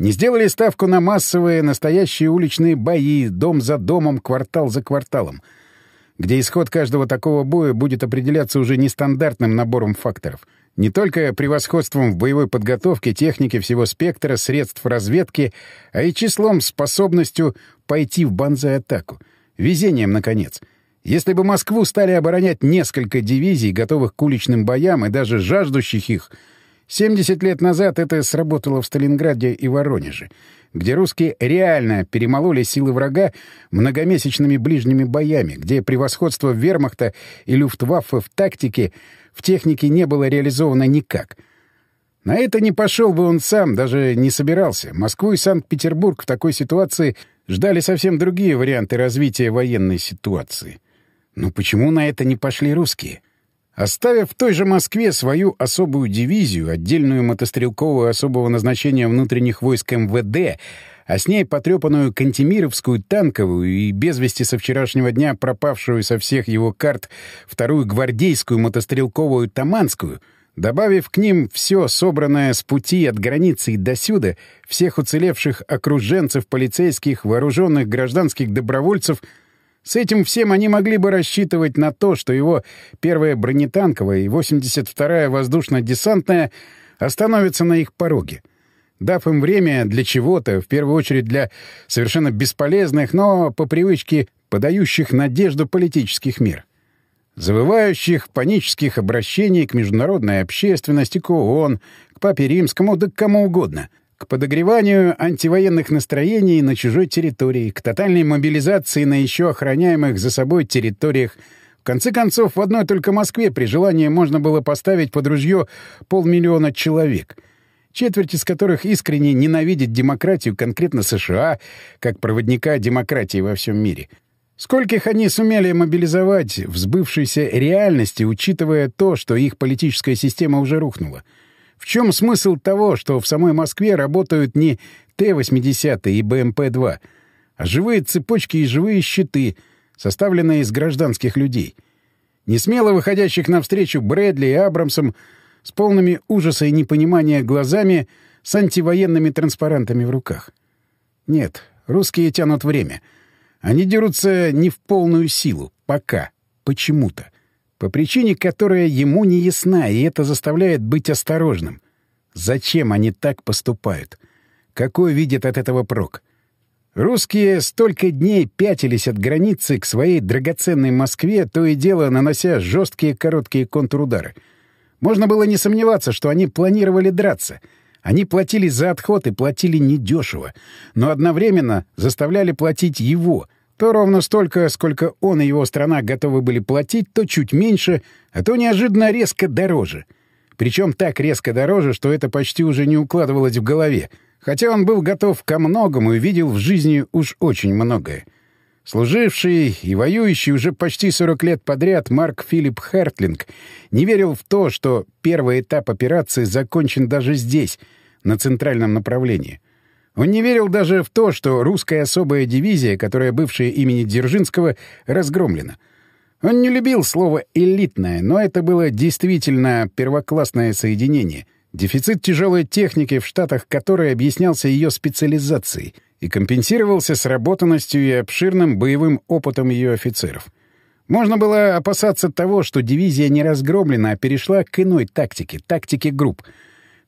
S1: Не сделали ставку на массовые, настоящие уличные бои, дом за домом, квартал за кварталом, где исход каждого такого боя будет определяться уже нестандартным набором факторов — не только превосходством в боевой подготовке, технике всего спектра, средств разведки, а и числом, способностью пойти в банзай-атаку. Везением, наконец. Если бы Москву стали оборонять несколько дивизий, готовых к уличным боям и даже жаждущих их, 70 лет назад это сработало в Сталинграде и Воронеже, где русские реально перемололи силы врага многомесячными ближними боями, где превосходство вермахта и люфтваффе в тактике — в технике не было реализовано никак. На это не пошел бы он сам, даже не собирался. Москву и Санкт-Петербург в такой ситуации ждали совсем другие варианты развития военной ситуации. Но почему на это не пошли русские? Оставив в той же Москве свою особую дивизию, отдельную мотострелковую особого назначения внутренних войск МВД, а с ней потрепанную Кантемировскую танковую и без вести со вчерашнего дня пропавшую со всех его карт вторую гвардейскую мотострелковую Таманскую, добавив к ним все собранное с пути от границы и досюда, всех уцелевших окруженцев, полицейских, вооруженных гражданских добровольцев — с этим всем они могли бы рассчитывать на то, что его первая бронетанковая и 82-я воздушно-десантная остановятся на их пороге — дав им время для чего-то, в первую очередь для совершенно бесполезных, но по привычке подающих надежду политических мер. Завывающих панических обращений к международной общественности, к ООН, к Папе Римскому, да к кому угодно, подогреванию антивоенных настроений на чужой территории, к тотальной мобилизации на еще охраняемых за собой территориях. В конце концов, в одной только Москве при желании можно было поставить под ружье полмиллиона человек — четверть из которых искренне ненавидит демократию, конкретно США, как проводника демократии во всем мире. Скольких они сумели мобилизовать в сбывшейся реальности, учитывая то, что их политическая система уже рухнула? В чем смысл того, что в самой Москве работают не Т-80 и БМП-2, а живые цепочки и живые щиты, составленные из гражданских людей? Не смело выходящих навстречу Брэдли и Абрамсом с полными ужаса и непонимания глазами, с антивоенными транспарантами в руках. Нет, русские тянут время. Они дерутся не в полную силу, пока, почему-то. По причине, которая ему не ясна, и это заставляет быть осторожным. Зачем они так поступают? Какой видят от этого прок? Русские столько дней пятились от границы к своей драгоценной Москве, то и дело нанося жесткие короткие контрудары — можно было не сомневаться, что они планировали драться. Они платили за отход и платили недешево, но одновременно заставляли платить его. То ровно столько, сколько он и его страна готовы были платить, то чуть меньше, а то неожиданно резко дороже. Причем так резко дороже, что это почти уже не укладывалось в голове, хотя он был готов ко многому и видел в жизни уж очень многое. Служивший и воюющий уже почти 40 лет подряд Марк Филипп Хертлинг не верил в то, что первый этап операции закончен даже здесь, на центральном направлении. Он не верил даже в то, что русская особая дивизия, которая бывшая имени Дзержинского, разгромлена. Он не любил слово «элитное», но это было действительно первоклассное соединение. Дефицит тяжелой техники в Штатах, который объяснялся ее специализацией — и компенсировался сработанностью и обширным боевым опытом ее офицеров. Можно было опасаться того, что дивизия не разгромлена, а перешла к иной тактике, тактике групп,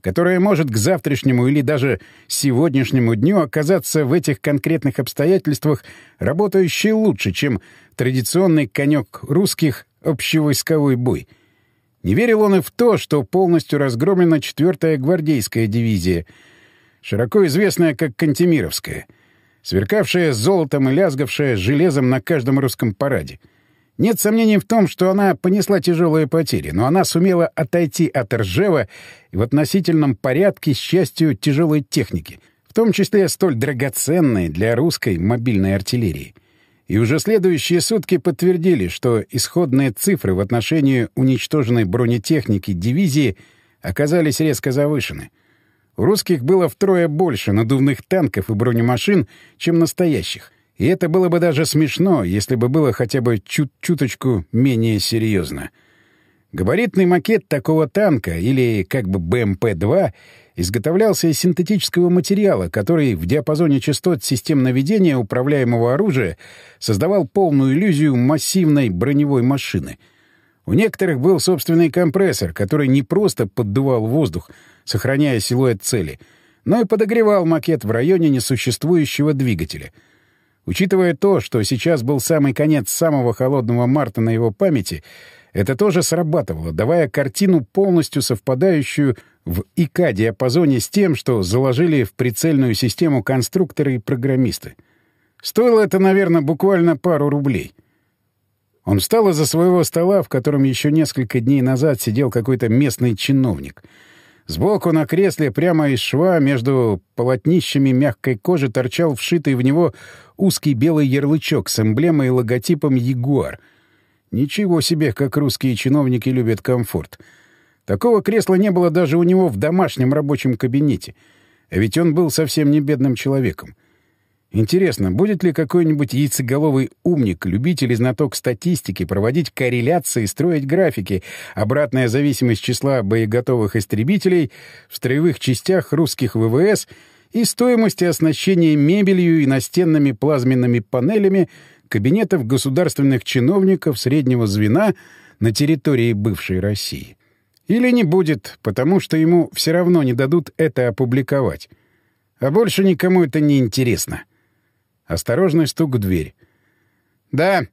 S1: которая может к завтрашнему или даже сегодняшнему дню оказаться в этих конкретных обстоятельствах работающей лучше, чем традиционный конек русских общевойсковой бой. Не верил он и в то, что полностью разгромлена 4-я гвардейская дивизия — широко известная как Кантемировская, сверкавшая золотом и лязгавшая железом на каждом русском параде. Нет сомнений в том, что она понесла тяжелые потери, но она сумела отойти от Ржева и в относительном порядке с частью тяжелой техники, в том числе столь драгоценной для русской мобильной артиллерии. И уже следующие сутки подтвердили, что исходные цифры в отношении уничтоженной бронетехники дивизии оказались резко завышены — У русских было втрое больше надувных танков и бронемашин, чем настоящих. И это было бы даже смешно, если бы было хотя бы чуть-чуточку менее серьезно. Габаритный макет такого танка, или как бы БМП-2, изготовлялся из синтетического материала, который в диапазоне частот систем наведения управляемого оружия создавал полную иллюзию массивной броневой машины. У некоторых был собственный компрессор, который не просто поддувал воздух, сохраняя силуэт цели, но и подогревал макет в районе несуществующего двигателя. Учитывая то, что сейчас был самый конец самого холодного марта на его памяти, это тоже срабатывало, давая картину, полностью совпадающую в ИК-диапазоне с тем, что заложили в прицельную систему конструкторы и программисты. Стоило это, наверное, буквально пару рублей. Он встал из-за своего стола, в котором еще несколько дней назад сидел какой-то местный чиновник — Сбоку на кресле прямо из шва между полотнищами мягкой кожи торчал вшитый в него узкий белый ярлычок с эмблемой и логотипом «Ягуар». Ничего себе, как русские чиновники любят комфорт. Такого кресла не было даже у него в домашнем рабочем кабинете. А ведь он был совсем не бедным человеком. Интересно, будет ли какой-нибудь яйцеголовый умник, любитель и знаток статистики проводить корреляции, строить графики, обратная зависимость числа боеготовых истребителей в строевых частях русских ВВС и стоимости оснащения мебелью и настенными плазменными панелями кабинетов государственных чиновников среднего звена на территории бывшей России. Или не будет, потому что ему все равно не дадут это опубликовать. А больше никому это не интересно. — Осторожный стук в дверь. «Да.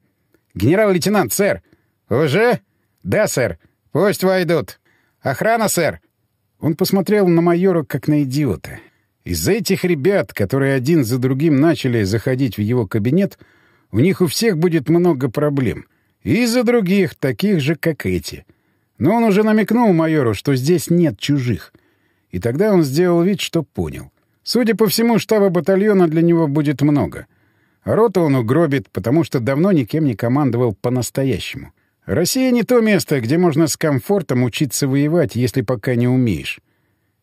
S1: Генерал-лейтенант, сэр. Уже? Да, сэр. Пусть войдут. Охрана, сэр». Он посмотрел на майора, как на идиота. Из-за этих ребят, которые один за другим начали заходить в его кабинет, у них у всех будет много проблем. И из-за других, таких же, как эти. Но он уже намекнул майору, что здесь нет чужих. И тогда он сделал вид, что понял. Судя по всему, штаба батальона для него будет много. Роту он угробит, потому что давно никем не командовал по-настоящему. Россия не то место, где можно с комфортом учиться воевать, если пока не умеешь.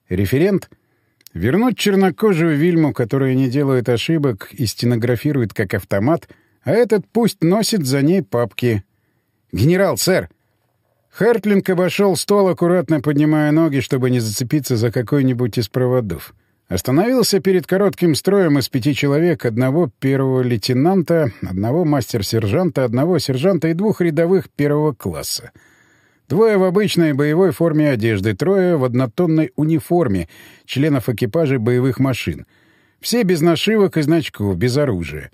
S1: Референт — вернуть чернокожую Вильму, которая не делает ошибок и стенографирует как автомат, а этот пусть носит за ней папки. «Генерал, сэр!» Хартлинг обошел стол, аккуратно поднимая ноги, чтобы не зацепиться за какой-нибудь из проводов. Остановился перед коротким строем из пяти человек, одного первого лейтенанта, одного мастер-сержанта, одного сержанта и двух рядовых первого класса. Двое в обычной боевой форме одежды, трое в однотонной униформе, членов экипажей боевых машин. Все без нашивок и значков, без оружия.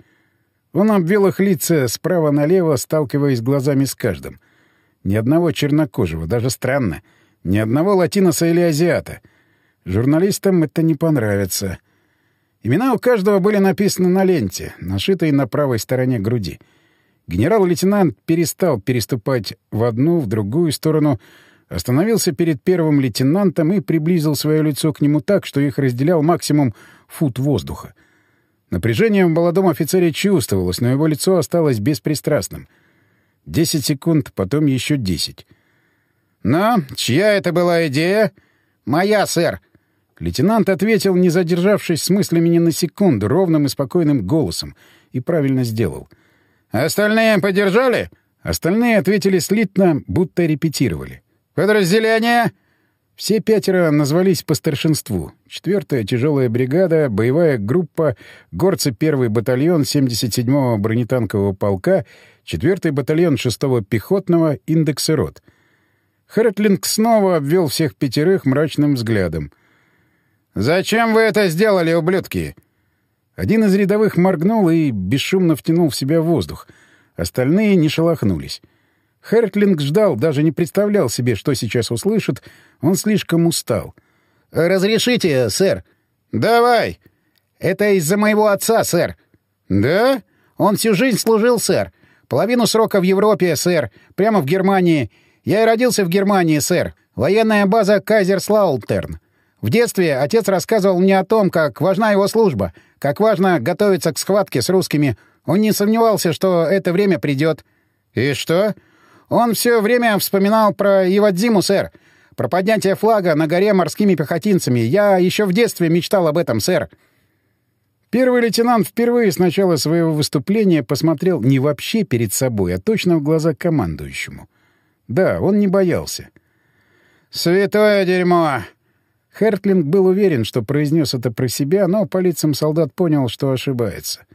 S1: Он обвел их лица справа налево, сталкиваясь глазами с каждым. Ни одного чернокожего, даже странно. Ни одного латиноса или азиата — Журналистам это не понравится. Имена у каждого были написаны на ленте, нашитой на правой стороне груди. Генерал-лейтенант перестал переступать в одну, в другую сторону, остановился перед первым лейтенантом и приблизил свое лицо к нему так, что их разделял максимум фут воздуха. Напряжение в молодом офицере чувствовалось, но его лицо осталось беспристрастным. Десять секунд, потом еще десять. «Но чья это была идея?» «Моя, сэр», Лейтенант ответил, не задержавшись с мыслями ни на секунду, ровным и спокойным голосом. И правильно сделал. «Остальные поддержали?» Остальные ответили слитно, будто репетировали. «Подразделение?» Все пятеро назвались по старшинству. Четвертая тяжелая бригада, боевая группа, горцы первый батальон 77-го бронетанкового полка, четвертый батальон 6-го пехотного, индекс и рот. Хэртлинг снова обвел всех пятерых мрачным взглядом — «Зачем вы это сделали, ублюдки?» Один из рядовых моргнул и бесшумно втянул в себя воздух. Остальные не шелохнулись. Хертлинг ждал, даже не представлял себе, что сейчас услышит. Он слишком устал. «Разрешите, сэр?» «Давай!» «Это из-за моего отца, сэр». «Да?» «Он всю жизнь служил, сэр. Половину срока в Европе, сэр. Прямо в Германии. Я и родился в Германии, сэр. Военная база Кайзерслаултерн. В детстве отец рассказывал мне о том, как важна его служба, как важно готовиться к схватке с русскими. Он не сомневался, что это время придет. И что? Он все время вспоминал про Ивадзиму, сэр.
S2: Про поднятие флага на горе морскими пехотинцами. Я еще в детстве мечтал об этом, сэр».
S1: Первый лейтенант впервые с начала своего выступления посмотрел не вообще перед собой, а точно в глаза командующему. Да, он не боялся.
S2: «Святое дерьмо!»
S1: Хертлинг был уверен, что произнес это про себя, но по лицам солдат понял, что ошибается.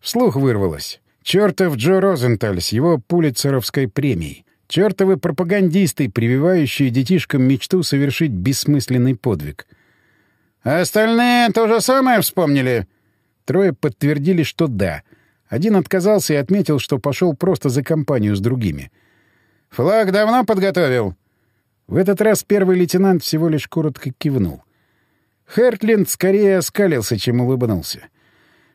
S1: Вслух вырвалось. «Чёртов Джо Розенталь с его пулицеровской премией. Чёртовы пропагандисты, прививающие детишкам мечту совершить бессмысленный подвиг».
S2: «А остальные то же самое вспомнили?»
S1: Трое подтвердили, что да. Один отказался и отметил, что пошел просто за компанию с другими.
S2: «Флаг давно подготовил?»
S1: В этот раз первый лейтенант всего лишь коротко кивнул. Хертленд скорее оскалился, чем улыбнулся.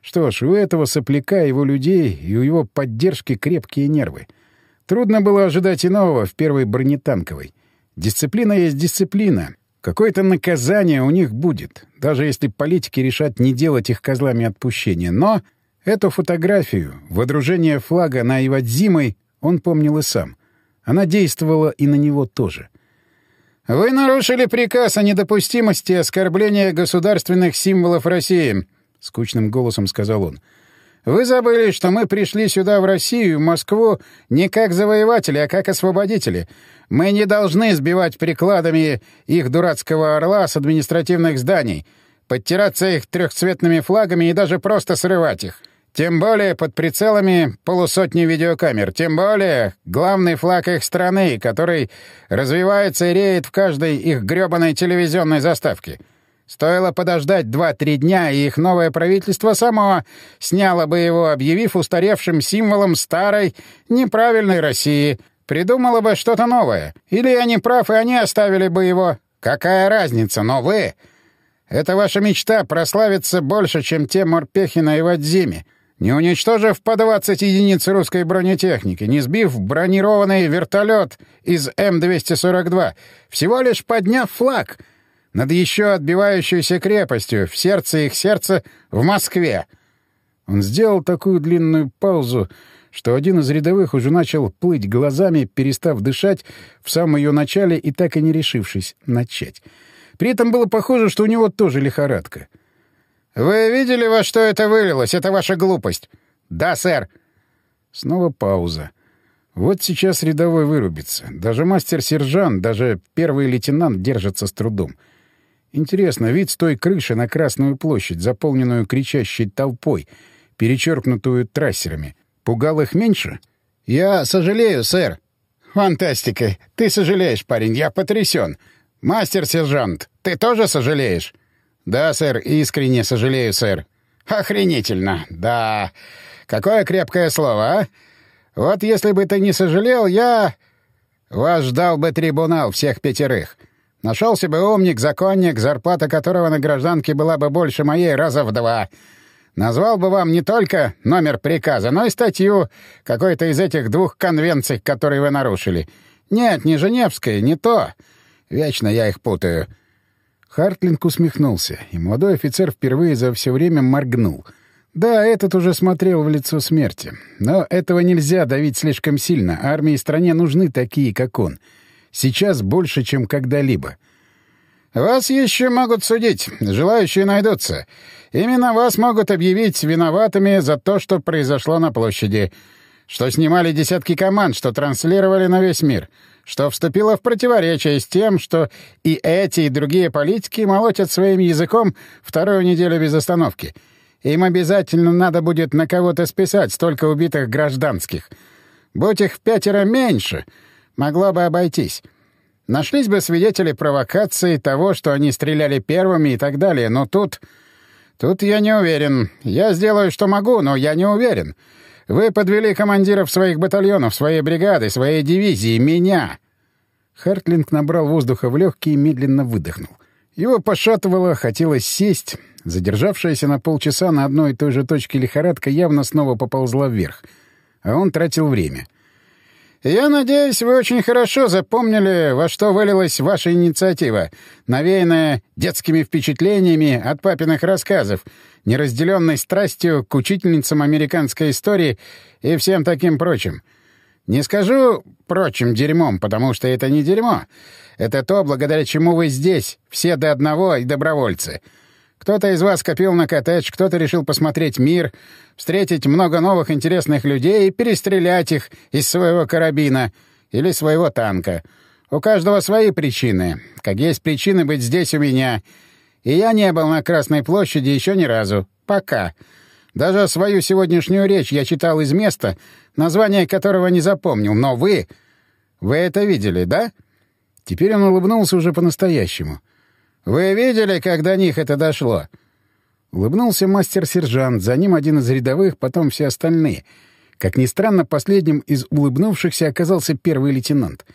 S1: Что ж, у этого сопляка, его людей и у его поддержки крепкие нервы. Трудно было ожидать иного в первой бронетанковой. Дисциплина есть дисциплина. Какое-то наказание у них будет, даже если политики решат не делать их козлами отпущения. Но эту фотографию, водружение флага на Ивадзимой, он помнил и сам. Она действовала и на него тоже —
S2: «Вы нарушили приказ о недопустимости оскорбления государственных символов России», — скучным голосом сказал он. «Вы забыли, что мы пришли сюда, в Россию, в Москву, не как завоеватели, а как освободители. Мы не должны сбивать прикладами их дурацкого орла с административных зданий, подтираться их трехцветными флагами и даже просто срывать их. Тем более под прицелами полусотни видеокамер. Тем более главный флаг их страны, который развивается и реет в каждой их грёбаной телевизионной заставке. Стоило подождать два-три дня, и их новое правительство само сняло бы его, объявив устаревшим символом старой, неправильной России. Придумало бы что-то новое. Или я не прав, и они оставили бы его. Какая разница, но вы... Это ваша мечта прославиться больше, чем те морпехи на Ивадзиме не уничтожив по 20 единиц русской бронетехники, не сбив бронированный вертолет из М-242, всего лишь подняв флаг над еще отбивающейся крепостью в сердце их сердца в Москве.
S1: Он сделал такую длинную паузу, что один из рядовых уже начал плыть глазами, перестав дышать в самом ее начале и так и не решившись начать. При этом было похоже, что у него тоже лихорадка —
S2: «Вы видели, во что это вылилось? Это ваша глупость!» «Да, сэр!»
S1: Снова пауза. Вот сейчас рядовой вырубится. Даже мастер-сержант, даже первый лейтенант держатся с трудом. Интересно, вид с той крыши на Красную площадь, заполненную кричащей толпой, перечеркнутую трассерами, пугал их меньше?
S2: «Я сожалею, сэр». «Фантастика! Ты сожалеешь, парень, я потрясен. Мастер-сержант, ты тоже сожалеешь?» «Да, сэр, искренне сожалею, сэр». «Охренительно! Да. Какое крепкое слово, а? Вот если бы ты не сожалел, я... Вас ждал бы трибунал всех пятерых. Нашелся бы умник, законник, зарплата которого на гражданке была бы больше моей раза в два. Назвал бы вам не только номер приказа, но и статью какой-то из этих двух конвенций, которые вы нарушили. Нет, не Женевская, не то. Вечно я их путаю.
S1: Хартлинг усмехнулся, и молодой офицер впервые за все время моргнул. Да, этот уже смотрел в лицо смерти. Но этого нельзя давить слишком сильно. Армии и стране нужны такие, как он. Сейчас больше, чем когда-либо.
S2: «Вас еще могут судить. Желающие найдутся. Именно вас могут объявить виноватыми за то, что произошло на площади. Что снимали десятки команд, что транслировали на весь мир что вступило в противоречие с тем, что и эти, и другие политики молотят своим языком вторую неделю без остановки. Им обязательно надо будет на кого-то списать столько убитых гражданских. Будь их пятеро меньше, могло бы обойтись. Нашлись бы свидетели провокации, того, что они стреляли первыми и так далее, но тут... Тут я не уверен. Я сделаю, что могу, но я не уверен. Вы подвели командиров своих батальонов, своей бригады, своей дивизии, меня!»
S1: Хартлинг набрал воздуха в легкие и медленно выдохнул. Его пошатывало, хотелось сесть. Задержавшаяся на полчаса на одной и той же точке лихорадка явно снова поползла вверх. А он тратил время.
S2: «Я надеюсь, вы очень хорошо запомнили, во что вылилась ваша инициатива, навеянная детскими впечатлениями от папиных рассказов, неразделенной страстью к учительницам американской истории и всем таким прочим. Не скажу прочим дерьмом, потому что это не дерьмо. Это то, благодаря чему вы здесь, все до одного и добровольцы. Кто-то из вас копил на коттедж, кто-то решил посмотреть мир, встретить много новых интересных людей и перестрелять их из своего карабина или своего танка. У каждого свои причины, как есть причины быть здесь у меня. И я не был на Красной площади еще ни разу. Пока. Даже свою сегодняшнюю речь я читал из места, название которого не запомнил. Но вы... Вы это видели, да? Теперь он улыбнулся уже по-настоящему. Вы видели, как до них это дошло?» Улыбнулся мастер-сержант, за ним один из рядовых, потом все остальные. Как ни странно, последним из улыбнувшихся оказался первый лейтенант.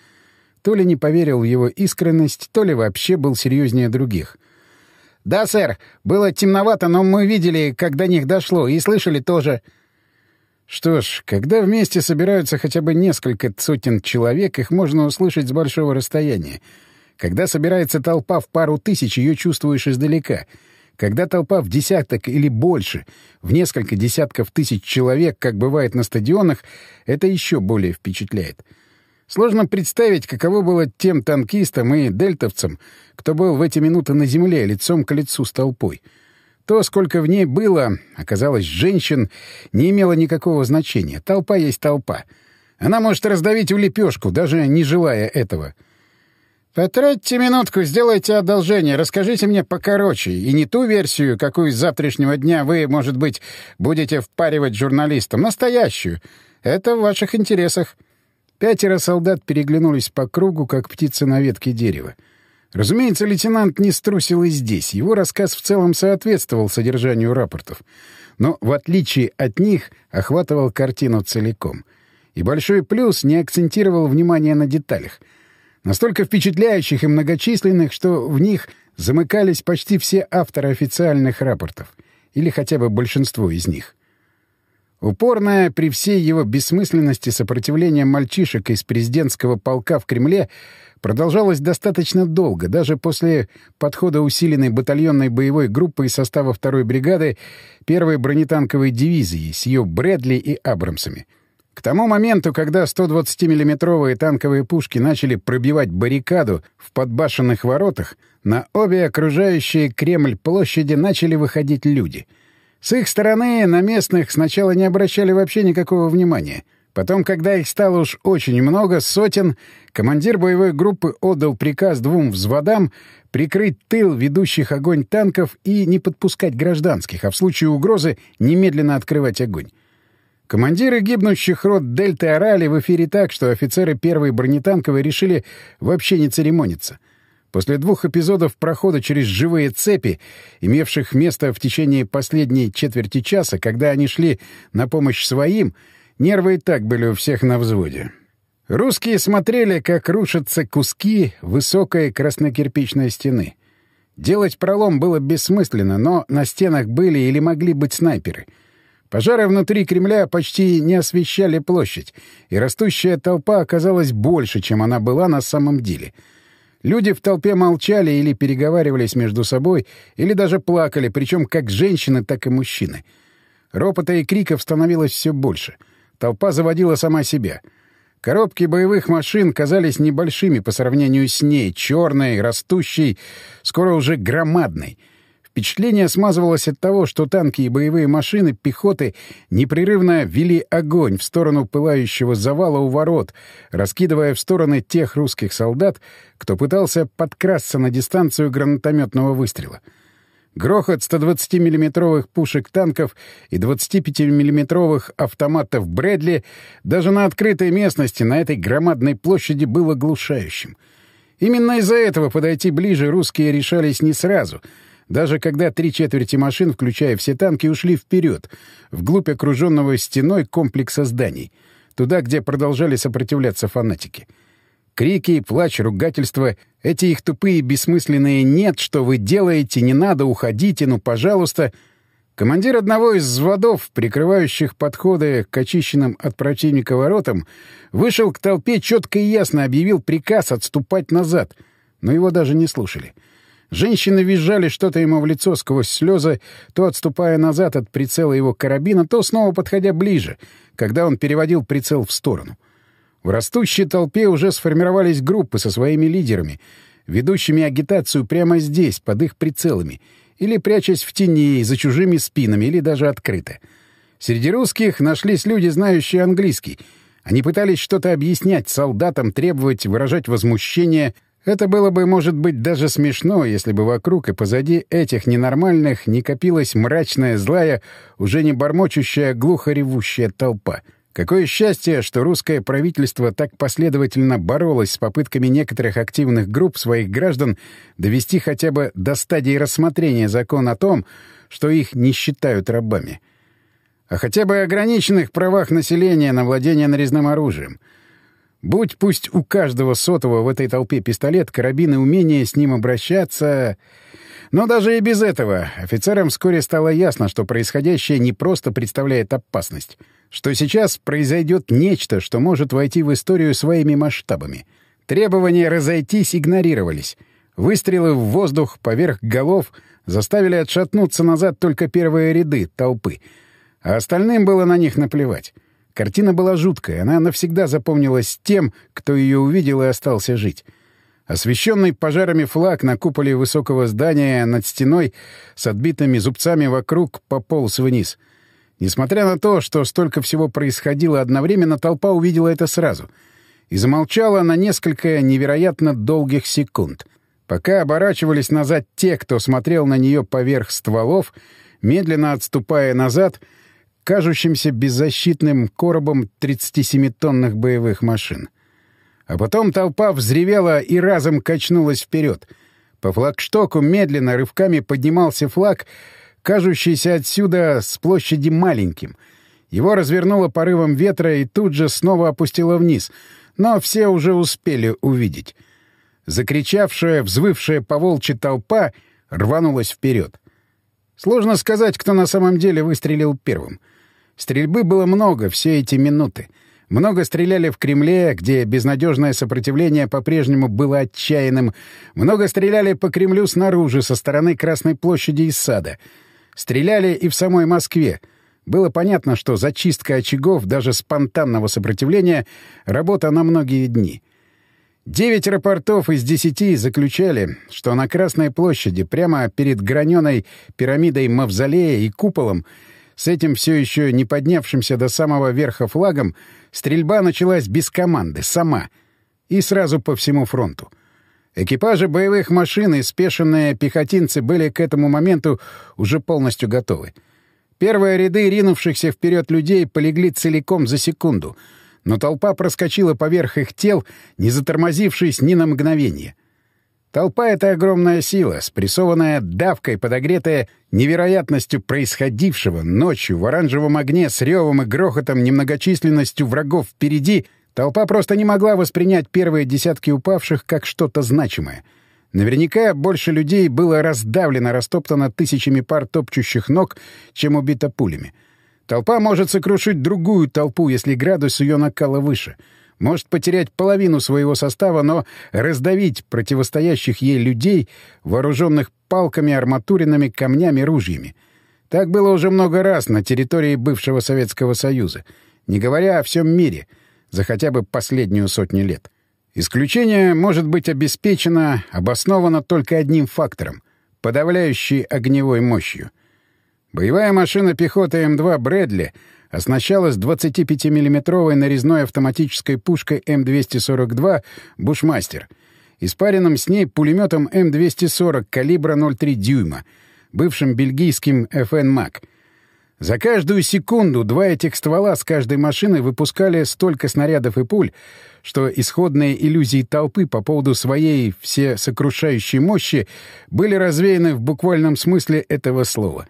S2: То ли не поверил в его искренность, то ли вообще был серьезнее других. «Да, сэр, было темновато, но мы видели, как до них дошло, и слышали тоже». Что ж, когда вместе собираются хотя бы несколько сотен человек, их можно услышать с большого расстояния. Когда собирается толпа в пару тысяч, ее чувствуешь издалека. Когда толпа в десяток или больше, в несколько десятков тысяч человек, как бывает на стадионах, это еще более впечатляет. Сложно представить, каково было тем танкистам и дельтовцам, кто был в эти минуты на земле, лицом к лицу с толпой. То, сколько в ней было, оказалось, женщин, не имело никакого значения. Толпа есть толпа. Она может раздавить в лепешку, даже не желая этого. «Потратьте минутку, сделайте одолжение, расскажите мне покороче, и не ту версию, какую с завтрашнего дня вы, может быть, будете впаривать журналистам, настоящую. Это в ваших интересах». Пятеро солдат переглянулись по кругу, как птицы на ветке дерева. Разумеется, лейтенант не струсил и здесь. Его рассказ в целом соответствовал содержанию рапортов. Но, в отличие от них, охватывал картину целиком. И большой плюс не акцентировал внимание на деталях — настолько впечатляющих и многочисленных, что в них замыкались почти все авторы официальных рапортов, или хотя бы большинство из них. Упорное при всей его бессмысленности сопротивление мальчишек из президентского полка в Кремле продолжалось достаточно долго, даже после подхода усиленной батальонной боевой группы из состава второй бригады первой бронетанковой дивизии с ее Брэдли и Абрамсами — к тому моменту, когда 120-миллиметровые танковые пушки начали пробивать баррикаду в подбашенных воротах, на обе окружающие Кремль площади начали выходить люди. С их стороны на местных сначала не обращали вообще никакого внимания. Потом, когда их стало уж очень много, сотен, командир боевой группы отдал приказ двум взводам прикрыть тыл ведущих огонь танков и не подпускать гражданских, а в случае угрозы немедленно открывать огонь. Командиры гибнущих рот Дельты орали в эфире так, что офицеры первой бронетанковой решили вообще не церемониться. После двух эпизодов прохода через живые цепи, имевших место в течение последней четверти часа, когда они шли на помощь своим, нервы и так были у всех на взводе. Русские смотрели, как рушатся куски высокой краснокирпичной стены. Делать пролом было бессмысленно, но на стенах были или могли быть снайперы — Пожары внутри Кремля почти не освещали площадь, и растущая толпа оказалась больше, чем она была на самом деле. Люди в толпе молчали или переговаривались между собой, или даже плакали, причем как женщины, так и мужчины. Ропота и криков становилось все больше. Толпа заводила сама себя. Коробки боевых машин казались небольшими по сравнению с ней, черной, растущей, скоро уже громадной — Впечатление смазывалось от того, что танки и боевые машины пехоты непрерывно вели огонь в сторону пылающего завала у ворот, раскидывая в стороны тех русских солдат, кто пытался подкрасться на дистанцию гранатометного выстрела. Грохот 120-миллиметровых пушек танков и 25-миллиметровых автоматов Брэдли даже на открытой местности на этой громадной площади был оглушающим. Именно из-за этого подойти ближе русские решались не сразу — даже когда три четверти машин, включая все танки, ушли вперед, вглубь окруженного стеной комплекса зданий, туда, где продолжали сопротивляться фанатики. Крики, плач, ругательства — эти их тупые бессмысленные «нет, что вы делаете, не надо, уходите, ну, пожалуйста». Командир одного из взводов, прикрывающих подходы к очищенным от противника воротам, вышел к толпе, четко и ясно объявил приказ отступать назад, но его даже не слушали — Женщины визжали что-то ему в лицо сквозь слезы, то отступая назад от прицела его карабина, то снова подходя ближе, когда он переводил прицел в сторону.
S1: В растущей толпе уже сформировались группы со своими лидерами, ведущими агитацию прямо здесь, под их прицелами, или прячась в тени, за чужими спинами, или даже открыто. Среди русских нашлись люди, знающие английский. Они пытались что-то объяснять солдатам, требовать, выражать возмущение. Это было бы, может быть, даже смешно, если бы вокруг и позади этих ненормальных не копилась мрачная, злая, уже не бормочущая, глухо ревущая толпа — Какое счастье, что русское правительство так последовательно боролось с попытками некоторых активных групп своих граждан довести хотя бы до стадии рассмотрения закона о том, что их не считают рабами. А хотя бы ограниченных правах населения на владение нарезным оружием. Будь пусть у каждого сотого в этой толпе пистолет, карабин и умение с ним обращаться... Но даже и без этого офицерам вскоре стало ясно, что происходящее не просто представляет опасность — что сейчас произойдет нечто, что может войти в историю своими масштабами. Требования разойтись игнорировались. Выстрелы в воздух поверх голов заставили отшатнуться назад только первые ряды толпы, а остальным было на них наплевать. Картина была жуткая, она навсегда запомнилась тем, кто ее увидел и остался жить. Освещенный пожарами флаг на куполе высокого здания над стеной с отбитыми зубцами вокруг пополз вниз — Несмотря на то, что столько всего происходило одновременно, толпа увидела это сразу и замолчала на несколько невероятно долгих секунд. Пока оборачивались назад те, кто смотрел на нее поверх стволов, медленно отступая назад, кажущимся беззащитным коробом 37-тонных боевых машин. А потом толпа взревела и разом качнулась вперед. По флагштоку медленно рывками поднимался флаг — кажущийся отсюда с площади маленьким. Его развернуло порывом ветра и тут же снова опустило вниз, но все уже успели увидеть. Закричавшая, взвывшая по волчьи толпа рванулась вперед. Сложно сказать, кто на самом деле выстрелил первым. Стрельбы было много все эти минуты. Много стреляли в Кремле, где безнадежное сопротивление по-прежнему было отчаянным. Много стреляли по Кремлю снаружи, со стороны Красной площади и сада — Стреляли и в самой Москве. Было понятно, что зачистка очагов, даже спонтанного сопротивления, работа на многие дни. Девять рапортов из десяти заключали, что на Красной площади, прямо перед граненой пирамидой Мавзолея и куполом, с этим все еще не поднявшимся до самого верха флагом, стрельба началась без команды, сама, и сразу по всему фронту — Экипажи боевых машин и спешенные пехотинцы были к этому моменту уже полностью готовы. Первые ряды ринувшихся вперед людей полегли целиком за секунду, но толпа проскочила поверх их тел, не затормозившись ни на мгновение. Толпа — это огромная сила, спрессованная давкой, подогретая невероятностью происходившего ночью в оранжевом огне с ревом и грохотом немногочисленностью врагов впереди — Толпа просто не могла воспринять первые десятки упавших как что-то значимое. Наверняка больше людей было раздавлено, растоптано тысячами пар топчущих ног, чем убито пулями. Толпа может сокрушить другую толпу, если градус ее накала выше. Может потерять половину своего состава, но раздавить противостоящих ей людей, вооруженных палками, арматуринами, камнями, ружьями. Так было уже много раз на территории бывшего Советского Союза, не говоря о всем мире — за хотя бы последнюю сотню лет. Исключение может быть обеспечено, обосновано только одним фактором — подавляющей огневой мощью. Боевая машина пехоты М2 «Брэдли» оснащалась 25 миллиметровой нарезной автоматической пушкой М242 «Бушмастер», испаренным с ней пулеметом М240 калибра 0,3 дюйма, бывшим бельгийским FN «Мак», за каждую секунду два этих ствола с каждой машины выпускали столько снарядов и пуль, что исходные иллюзии толпы по поводу своей всесокрушающей мощи были развеяны в буквальном смысле этого слова.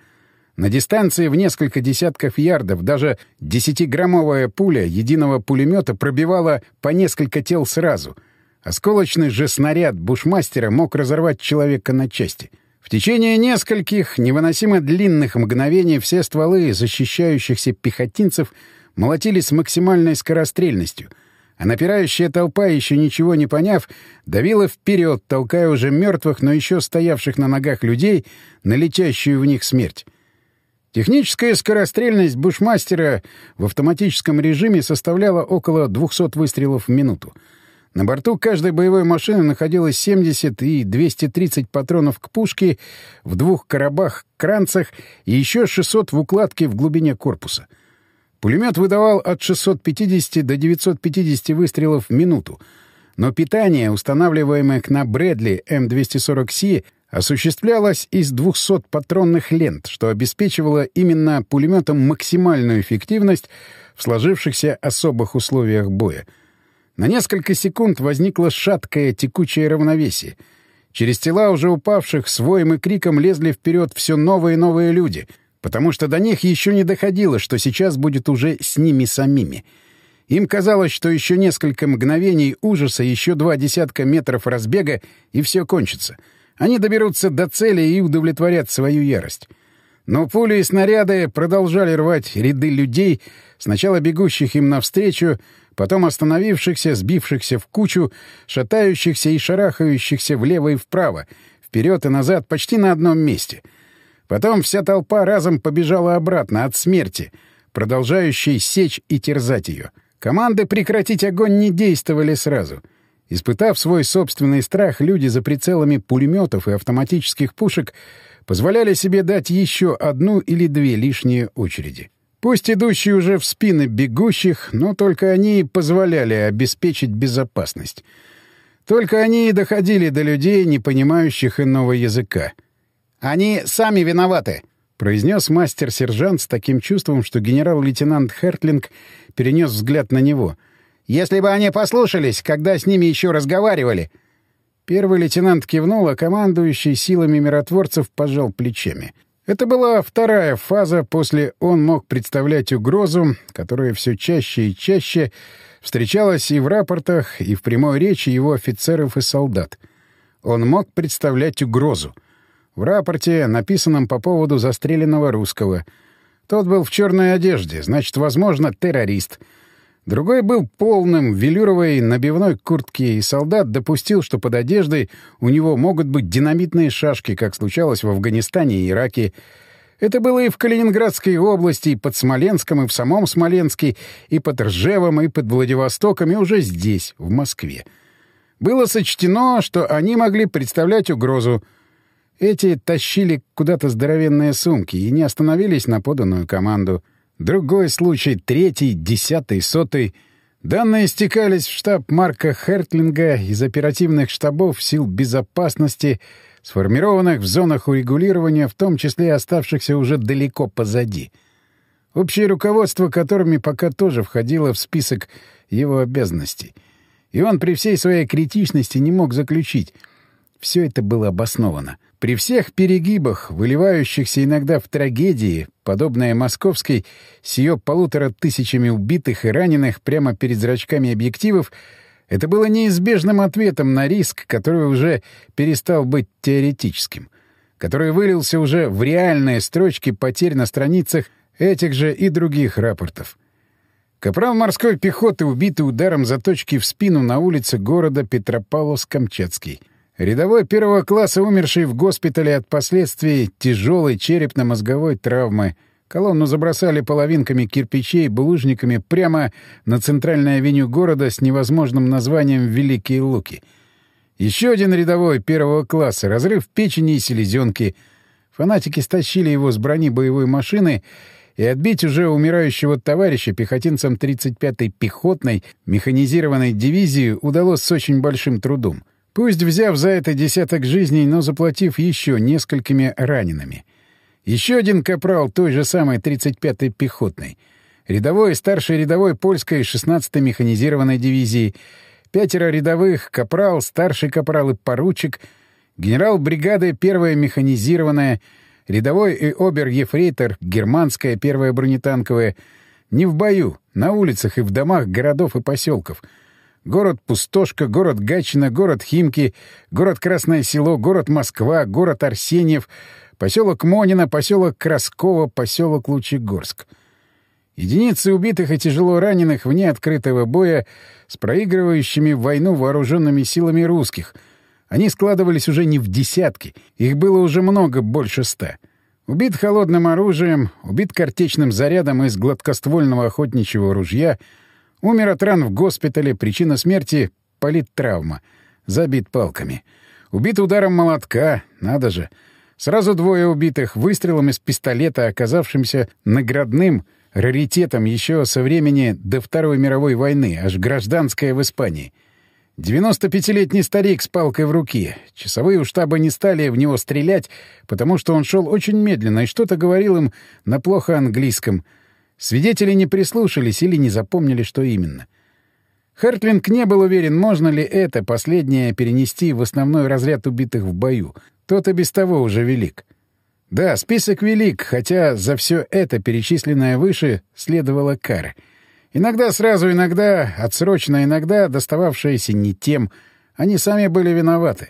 S1: На дистанции в несколько десятков ярдов даже десятиграммовая пуля единого пулемета пробивала по несколько тел сразу. Осколочный же снаряд бушмастера мог разорвать человека на части — в течение нескольких невыносимо длинных мгновений все стволы защищающихся пехотинцев молотили с максимальной скорострельностью, а напирающая толпа, еще ничего не поняв, давила вперед, толкая уже мертвых, но еще стоявших на ногах людей на летящую в них смерть.
S2: Техническая скорострельность бушмастера в автоматическом режиме составляла около 200 выстрелов в минуту. На борту каждой боевой машины находилось 70 и 230 патронов к пушке в двух коробах-кранцах и еще 600 в укладке в глубине корпуса. Пулемет выдавал от 650 до 950 выстрелов в минуту, но питание, устанавливаемое на Брэдли М240С, осуществлялось из 200 патронных лент, что обеспечивало именно пулеметом максимальную эффективность в сложившихся особых условиях боя. На несколько секунд возникло шаткое текучее равновесие. Через тела уже упавших с воем и криком лезли вперед все новые и новые люди, потому что до них еще не доходило, что сейчас будет уже с ними самими — им казалось, что еще несколько мгновений ужаса, еще два десятка метров разбега, и все кончится. Они доберутся до цели и удовлетворят свою ярость. Но пули и снаряды продолжали рвать ряды людей, сначала бегущих им навстречу, потом остановившихся, сбившихся в кучу, шатающихся и шарахающихся влево и вправо, вперед и назад почти на одном месте. Потом вся толпа разом побежала обратно от смерти, продолжающей сечь и терзать ее. Команды прекратить огонь не действовали сразу. Испытав свой собственный страх, люди за прицелами пулеметов и автоматических пушек позволяли себе дать еще одну или две лишние очереди. Пусть идущие уже в спины бегущих, но только они позволяли обеспечить безопасность. Только они и доходили до людей, не понимающих иного языка. «Они сами виноваты», — произнес мастер-сержант с таким чувством, что генерал-лейтенант Хертлинг перенес взгляд на него. «Если бы они послушались, когда с ними еще разговаривали...» Первый лейтенант кивнул, а командующий силами миротворцев пожал плечами. Это была вторая фаза, после он мог представлять угрозу, которая все чаще и чаще встречалась и в рапортах, и в прямой речи его офицеров и солдат. Он мог представлять угрозу. В рапорте, написанном по поводу застреленного русского — тот был в черной одежде, значит, возможно, террорист. Другой был полным, велюровой набивной куртке, и солдат допустил, что под одеждой у него могут быть динамитные шашки, как случалось в Афганистане и Ираке. Это было и в Калининградской области, и под Смоленском, и в самом Смоленске, и под Ржевом, и под Владивостоком, и уже здесь, в Москве. Было сочтено, что они могли представлять угрозу — эти тащили куда-то здоровенные сумки и не остановились на поданную команду. Другой случай, третий, десятый, сотый. Данные стекались в штаб Марка Хертлинга из оперативных штабов сил безопасности, сформированных в зонах урегулирования, в том числе оставшихся уже далеко позади. Общее руководство которыми пока тоже входило в список его обязанностей. И он при всей своей критичности не мог заключить — все это было обосновано. При всех перегибах, выливающихся иногда в трагедии, подобные московской, с ее полутора тысячами убитых и раненых прямо перед зрачками объективов, это было неизбежным ответом на риск, который уже перестал быть теоретическим, который вылился уже в реальные строчки потерь на страницах этих же и других рапортов. Капрал морской пехоты, убитый ударом заточки в спину на улице города Петропавловск-Камчатский — Рядовой первого класса, умерший в госпитале от последствий тяжелой черепно-мозговой травмы. Колонну забросали половинками кирпичей, булыжниками прямо на центральной авеню города с невозможным названием «Великие Луки». Еще один рядовой первого класса, разрыв печени и селезенки. Фанатики стащили его с брони боевой машины и отбить уже умирающего товарища пехотинцам 35-й пехотной механизированной дивизии удалось с очень большим трудом. Пусть взяв за это десяток жизней, но заплатив еще несколькими ранеными. Еще один капрал той же самой 35-й пехотной. Рядовой и старший рядовой польской 16-й механизированной дивизии. Пятеро рядовых, капрал, старший капрал и поручик. Генерал бригады первая механизированная. Рядовой и обер-ефрейтор, германская первая бронетанковая. Не в бою, на улицах и в домах городов и поселков — Город Пустошка, город Гатчина, город Химки, город Красное Село, город Москва, город Арсеньев, поселок Монина, поселок Красково, поселок Лучегорск. Единицы убитых и тяжело раненых вне открытого боя с проигрывающими войну вооруженными силами русских. Они складывались уже не в десятки, их было уже много больше ста.
S1: Убит холодным оружием, убит картечным зарядом из гладкоствольного охотничьего ружья, умер от ран в госпитале, причина смерти — политтравма, забит палками. Убит ударом молотка, надо же. Сразу двое убитых выстрелом из пистолета, оказавшимся наградным раритетом еще со времени до Второй мировой войны, аж гражданская в Испании — 95-летний старик с палкой в руке. Часовые у штаба не стали в него стрелять, потому что он шел очень медленно и что-то говорил им на плохо английском. Свидетели не прислушались или не запомнили, что именно. Хартлинг не был уверен, можно ли это последнее перенести в основной разряд убитых в бою. Тот и без того уже велик. Да, список велик, хотя за все это, перечисленное выше, следовала кара — Иногда сразу, иногда отсрочно, иногда достававшиеся не тем. Они сами были виноваты.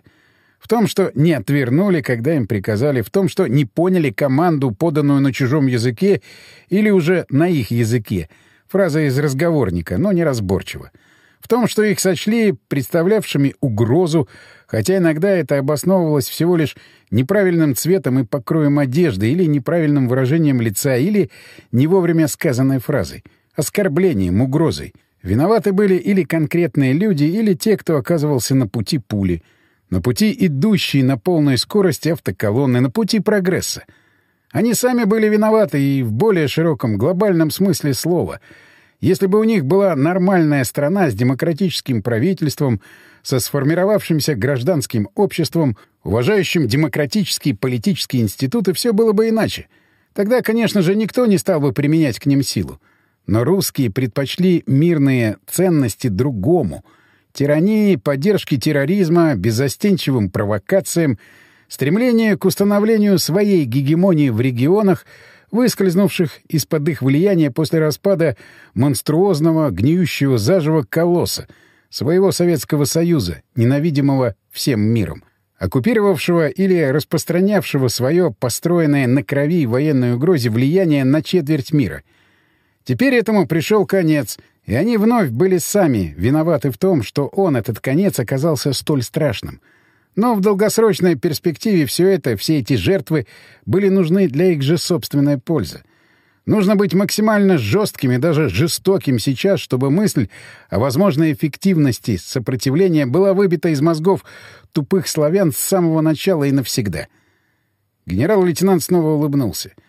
S1: В том, что не отвернули, когда им приказали, в том, что не поняли команду, поданную на чужом языке или уже на их языке. Фраза из разговорника, но неразборчиво. В том, что их сочли представлявшими угрозу, хотя иногда это обосновывалось всего лишь неправильным цветом и покроем одежды или неправильным выражением лица или не вовремя сказанной фразой — оскорблением, угрозой. Виноваты были или конкретные люди, или те, кто оказывался на пути пули, на пути идущей на полной скорости автоколонны, на пути прогресса. Они сами были виноваты и в более широком глобальном смысле слова. Если бы у них была нормальная страна с демократическим правительством, со сформировавшимся гражданским обществом, уважающим демократические политические институты, все было бы иначе. Тогда, конечно же, никто не стал бы применять к ним силу. Но русские предпочли мирные ценности другому — тирании, поддержке терроризма, беззастенчивым провокациям, стремление к установлению своей гегемонии в регионах, выскользнувших из-под их влияния после распада монструозного, гниющего заживо колосса, своего Советского Союза, ненавидимого всем миром, оккупировавшего или распространявшего свое построенное на крови и военной угрозе влияние на четверть мира — Теперь этому пришел конец, и они вновь были сами виноваты в том, что он, этот конец, оказался столь страшным. Но в долгосрочной перспективе все это, все эти жертвы были нужны для их же собственной пользы. Нужно быть максимально жестким и даже жестоким сейчас, чтобы мысль о возможной эффективности сопротивления была выбита из мозгов тупых славян с самого начала и навсегда. Генерал-лейтенант снова улыбнулся —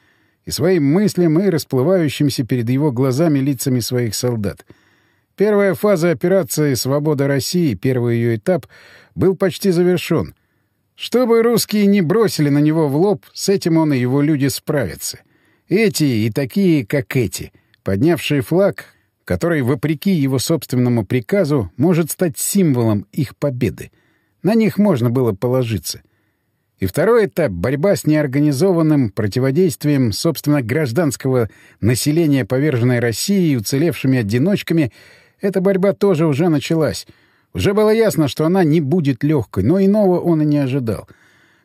S1: и своим мыслям, и расплывающимся перед его глазами лицами своих солдат. Первая фаза операции «Свобода России», первый ее этап, был почти завершен. Чтобы русские не бросили на него в лоб, с этим он и его люди справятся. Эти и такие, как эти, поднявшие флаг, который, вопреки его собственному приказу, может стать символом их победы. На них можно было положиться — и второй этап — борьба с неорганизованным противодействием, собственно, гражданского населения поверженной России и уцелевшими одиночками — эта борьба тоже уже началась. Уже было ясно, что она не будет легкой, но иного он и не ожидал.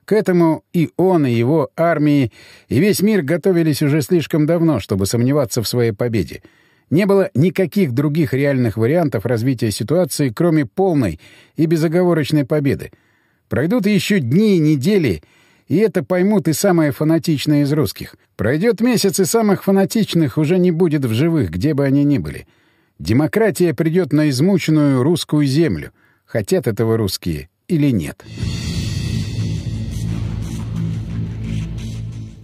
S1: К этому и он, и его армии, и весь мир готовились уже слишком давно, чтобы сомневаться в своей победе. Не было никаких других реальных вариантов развития ситуации, кроме полной и безоговорочной победы. Пройдут еще дни и недели, и это поймут и самые фанатичные из русских. Пройдет месяц, и самых фанатичных уже не будет в живых, где бы они ни были. Демократия придет на измученную русскую землю. Хотят этого русские или нет.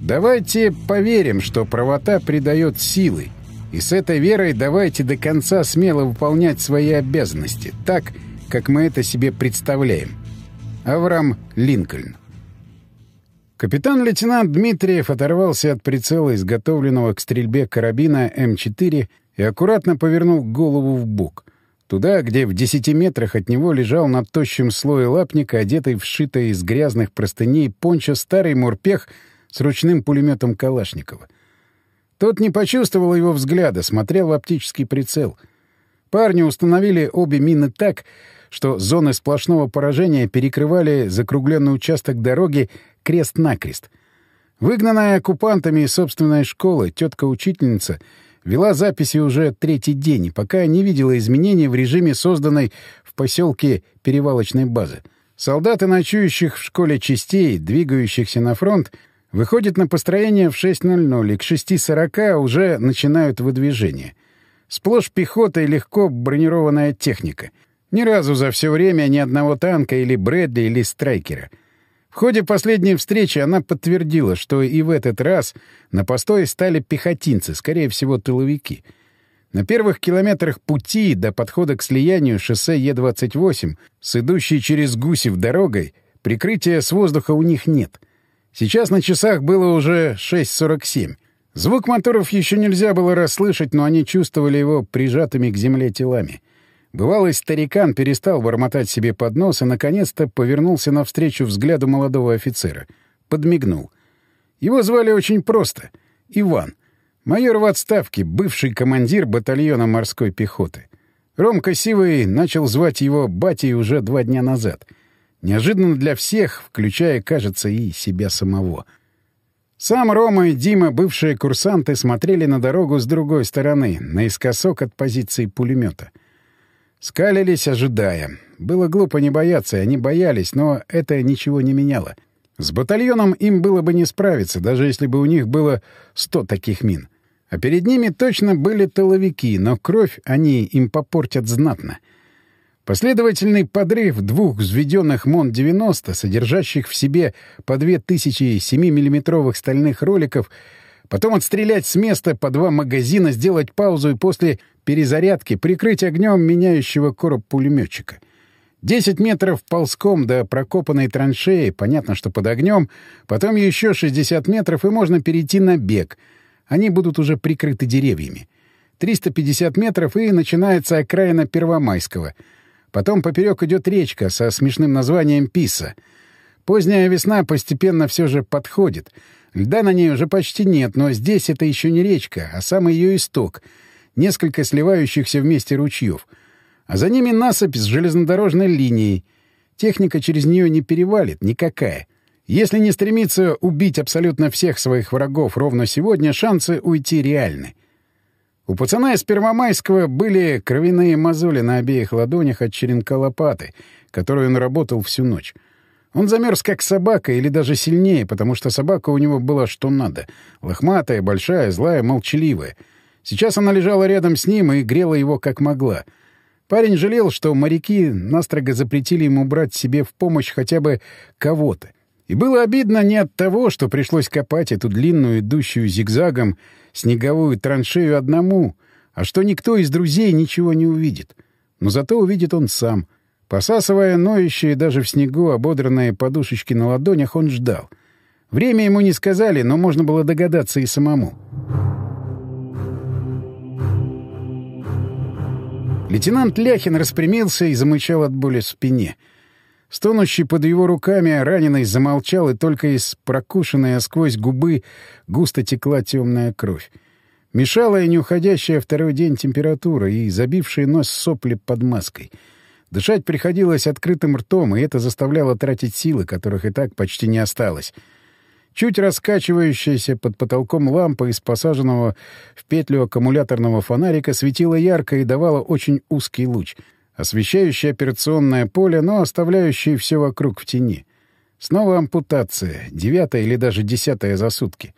S1: Давайте поверим, что правота придает силы. И с этой верой давайте до конца смело выполнять свои обязанности, так, как мы это себе представляем. Авраам Линкольн. Капитан-лейтенант Дмитриев оторвался от прицела, изготовленного к стрельбе карабина М4, и аккуратно повернул голову в бок, туда, где в десяти метрах от него лежал на тощем слое лапника, одетый в сшитый из грязных простыней пончо старый морпех с ручным пулеметом Калашникова. Тот не почувствовал его взгляда, смотрел в оптический прицел. Парни установили обе мины так, что зоны сплошного поражения перекрывали закругленный участок дороги крест-накрест. Выгнанная оккупантами из собственной школы, тетка-учительница вела записи уже третий день, пока не видела изменений в режиме созданной в поселке перевалочной базы. Солдаты, ночующих в школе частей, двигающихся на фронт, Выходит на построение в 6.00 и к 6.40 уже начинают выдвижение. Сплошь пехота и легко бронированная техника. Ни разу за все время ни одного танка или Брэдли или Страйкера. В ходе последней встречи она подтвердила, что и в этот раз на постой стали пехотинцы, скорее всего, тыловики — на первых километрах пути до подхода к слиянию шоссе Е-28 с идущей через Гусев дорогой прикрытия с воздуха у них нет. Сейчас на часах было уже 6.47. Звук моторов еще нельзя было расслышать, но они чувствовали его прижатыми к земле телами. Бывалый старикан перестал бормотать себе под нос и, наконец-то, повернулся навстречу взгляду молодого офицера. Подмигнул. Его звали очень просто — Иван — Майор в отставке, бывший командир батальона морской пехоты. Ромка Сивый начал звать его батей уже два дня назад. Неожиданно для всех, включая, кажется, и себя самого. Сам Рома и Дима, бывшие курсанты, смотрели на дорогу с другой стороны, наискосок от позиции пулемета. Скалились, ожидая. Было глупо не бояться, и они боялись, но это ничего не меняло. С батальоном им было бы не справиться, даже если бы у них было сто таких мин. А перед ними точно были тыловики, но кровь они им попортят знатно. Последовательный подрыв двух взведенных МОН-90, содержащих в себе по две тысячи 7-миллиметровых стальных роликов, потом отстрелять с места по два магазина, сделать паузу и после перезарядки прикрыть огнем меняющего короб пулеметчика. Десять метров ползком до прокопанной траншеи, понятно, что под огнем, потом еще 60 метров, и можно перейти на бег — они будут уже прикрыты деревьями. 350 метров, и начинается окраина Первомайского. Потом поперек идет речка со смешным названием Писа. Поздняя весна постепенно все же подходит. Льда на ней уже почти нет, но здесь это еще не речка, а самый ее исток. Несколько сливающихся вместе ручьев. А за ними насыпь с железнодорожной линией. Техника через нее не перевалит, никакая. Если не стремиться убить абсолютно всех своих врагов ровно сегодня, шансы уйти реальны. У пацана из Первомайского были кровяные мозоли на обеих ладонях от черенка лопаты, которую он работал всю ночь. Он замерз как собака или даже сильнее, потому что собака у него была что надо. Лохматая, большая, злая, молчаливая. Сейчас она лежала рядом с ним и грела его как могла. Парень жалел, что моряки настрого запретили ему брать себе в помощь хотя бы кого-то. И было обидно не от того, что пришлось копать эту длинную, идущую зигзагом, снеговую траншею одному, а что никто из друзей ничего не увидит. Но зато увидит он сам. Посасывая ноющие даже в снегу ободранные подушечки на ладонях, он ждал. Время ему не сказали, но можно было догадаться и самому. Лейтенант Ляхин распрямился и замычал от боли в спине — Стонущий под его руками раненый замолчал, и только из прокушенной сквозь губы густо текла темная кровь. Мешала и не уходящая второй день температура, и забившие нос сопли под маской. Дышать приходилось открытым ртом, и это заставляло тратить силы, которых и так почти не осталось. Чуть раскачивающаяся под потолком лампа из посаженного в петлю аккумуляторного фонарика светила ярко и давала очень узкий луч — освещающий операционное поле, но оставляющий все вокруг в тени. Снова ампутация, девятая или даже десятая за сутки.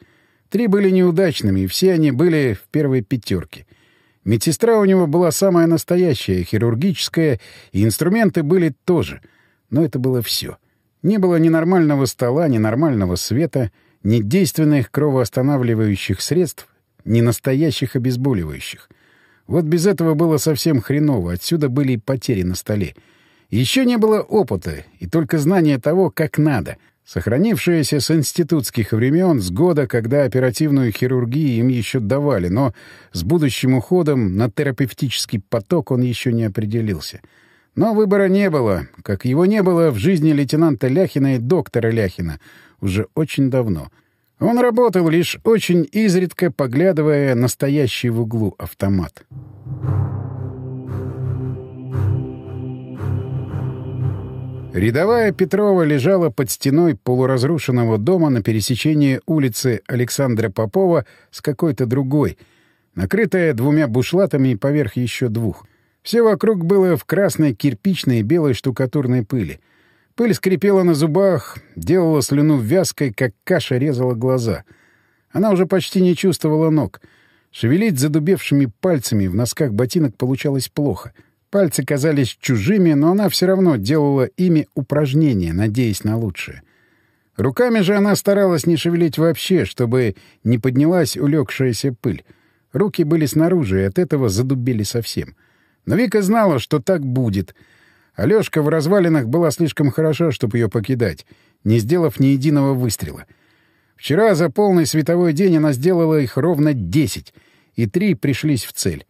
S1: Три были неудачными, и все они были в первой пятерке. Медсестра у него была самая настоящая, хирургическая, и инструменты были тоже. Но это было все. Не было ни нормального стола, ни нормального света, ни действенных кровоостанавливающих средств, ни настоящих обезболивающих. Вот без этого было совсем хреново, отсюда были и потери на столе. Еще не было опыта, и только знание того, как надо, сохранившееся с институтских времен, с года, когда оперативную хирургию им еще давали, но с будущим уходом на терапевтический поток он еще не определился. Но выбора не было, как его не было в жизни лейтенанта Ляхина и доктора Ляхина уже очень давно — он работал лишь очень изредка, поглядывая на стоящий в углу автомат. Рядовая Петрова лежала под стеной полуразрушенного дома на пересечении улицы Александра Попова с какой-то другой, накрытая двумя бушлатами поверх еще двух. Все вокруг было в красной кирпичной и белой штукатурной пыли. Пыль скрипела на зубах, делала слюну вязкой, как каша резала глаза. Она уже почти не чувствовала ног. Шевелить задубевшими пальцами в носках ботинок получалось плохо. Пальцы казались чужими, но она все равно делала ими упражнения, надеясь на лучшее. Руками же она старалась не шевелить вообще, чтобы не поднялась улегшаяся пыль. Руки были снаружи, и от этого задубели совсем. Но Вика знала, что так будет. Алёшка в развалинах была слишком хороша, чтобы ее покидать, не сделав ни единого выстрела. Вчера за полный световой день она сделала их ровно десять, и три пришлись в цель.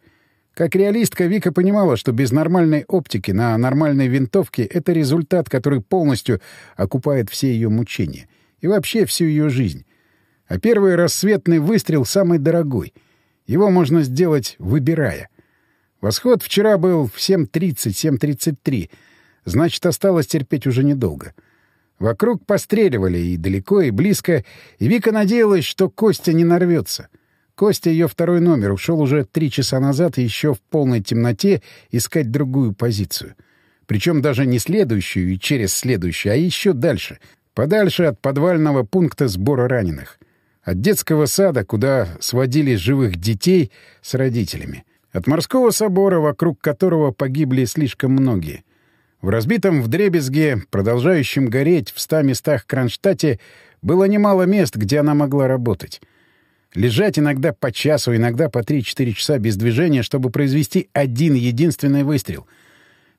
S1: Как реалистка, Вика понимала, что без нормальной оптики на нормальной винтовке это результат, который полностью окупает все ее мучения и вообще всю ее жизнь. А первый рассветный выстрел самый дорогой. Его можно сделать, выбирая. Восход вчера был в 7.30, 7.33. Значит, осталось терпеть уже недолго. Вокруг постреливали и далеко, и близко, и Вика надеялась, что Костя не нарвется — Костя, ее второй номер, ушел уже три часа назад еще в полной темноте искать другую позицию. Причем даже не следующую и через следующую, а еще дальше. Подальше от подвального пункта сбора раненых. От детского сада, куда сводили живых детей с родителями. От морского собора, вокруг которого погибли слишком многие. В разбитом вдребезге, продолжающем гореть в ста местах Кронштадте, было немало мест, где она могла работать. Лежать иногда по часу, иногда по 3-4 часа без движения, чтобы произвести один единственный выстрел.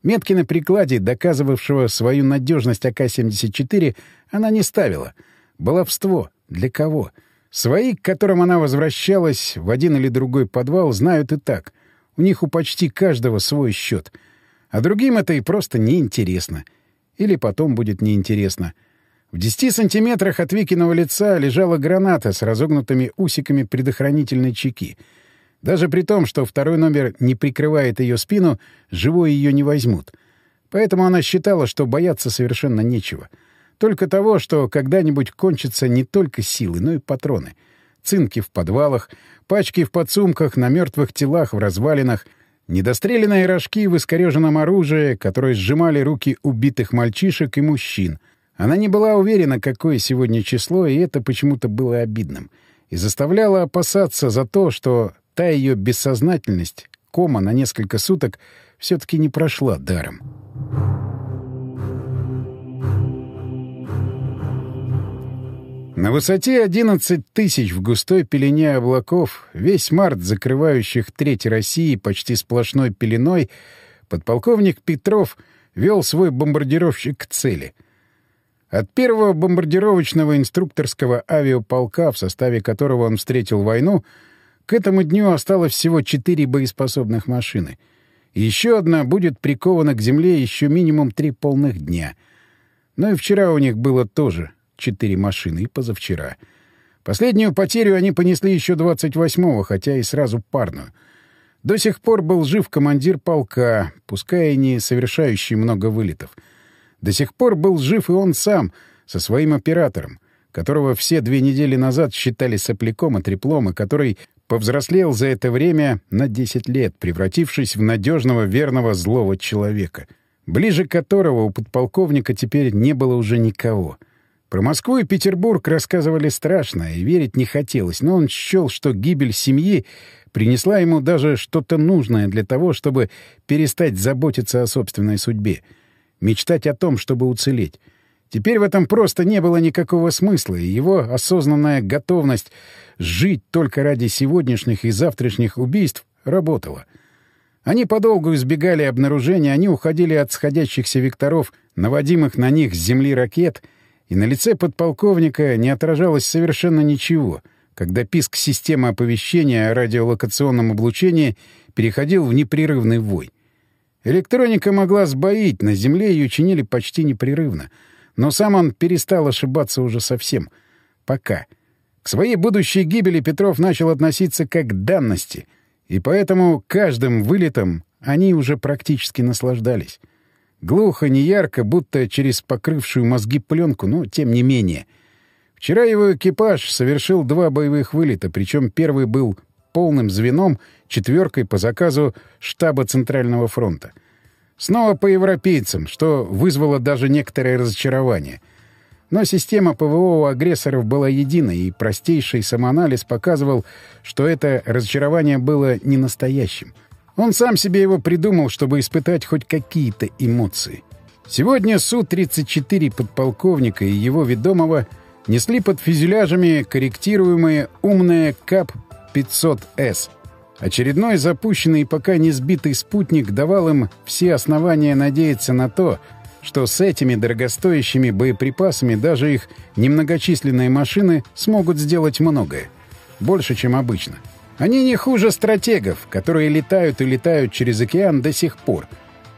S1: Метки на прикладе, доказывавшего свою надежность АК-74, она не ставила. Баловство. Для кого? Свои, к которым она возвращалась в один или другой подвал, знают и так. У них у почти каждого свой счет. А другим это и просто неинтересно. Или потом будет неинтересно. — в десяти сантиметрах от Викиного лица лежала граната с разогнутыми усиками предохранительной чеки. Даже при том, что второй номер не прикрывает ее спину, живой ее не возьмут. Поэтому она считала, что бояться совершенно нечего. Только того, что когда-нибудь кончатся не только силы, но и патроны. Цинки в подвалах, пачки в подсумках, на мертвых телах в развалинах, недостреленные рожки в искореженном оружии, которые сжимали руки убитых мальчишек и мужчин — она не была уверена, какое сегодня число, и это почему-то было обидным. И заставляло опасаться за то, что та ее бессознательность, кома на несколько суток, все-таки не прошла даром. На высоте 11 тысяч в густой пелене облаков, весь март, закрывающих треть России почти сплошной пеленой, подполковник Петров вел свой бомбардировщик к цели — от первого бомбардировочного инструкторского авиаполка, в составе которого он встретил войну, к этому дню осталось всего четыре боеспособных машины. Еще одна будет прикована к земле еще минимум три полных дня. Но и вчера у них было тоже четыре машины, и позавчера. Последнюю потерю они понесли еще 28-го, хотя и сразу парную. До сих пор был жив командир полка, пускай и не совершающий много вылетов — до сих пор был жив и он сам, со своим оператором, которого все две недели назад считали сопляком и треплом, и который повзрослел за это время на 10 лет, превратившись в надежного, верного, злого человека, ближе которого у подполковника теперь не было уже никого. Про Москву и Петербург рассказывали страшно, и верить не хотелось, но он счел, что гибель семьи принесла ему даже что-то нужное для того, чтобы перестать заботиться о собственной судьбе — мечтать о том, чтобы уцелеть. Теперь в этом просто не было никакого смысла, и его осознанная готовность жить только ради сегодняшних и завтрашних убийств работала. Они подолгу избегали обнаружения, они уходили от сходящихся векторов, наводимых на них с земли ракет, и на лице подполковника не отражалось совершенно ничего, когда писк системы оповещения о радиолокационном облучении переходил в непрерывный вой. Электроника могла сбоить, на Земле ее чинили почти непрерывно. Но сам он перестал ошибаться уже совсем. Пока. К своей будущей гибели Петров начал относиться как к данности, и поэтому каждым вылетом они уже практически наслаждались. Глухо, неярко, будто через покрывшую мозги пленку, но тем не менее. Вчера его экипаж совершил два боевых вылета, причем первый был полным звеном, четверкой по заказу штаба Центрального фронта. Снова по европейцам, что вызвало даже некоторое разочарование. Но система ПВО у агрессоров была единой, и простейший самоанализ показывал, что это разочарование было не настоящим. Он сам себе его придумал, чтобы испытать хоть какие-то эмоции. Сегодня Су-34 подполковника и его ведомого несли под фюзеляжами корректируемые умные КАП-500С. Очередной запущенный и пока не сбитый спутник давал им все основания надеяться на то, что с этими дорогостоящими боеприпасами даже их немногочисленные машины смогут сделать многое. Больше, чем обычно. Они не хуже стратегов, которые летают и летают через океан до сих пор,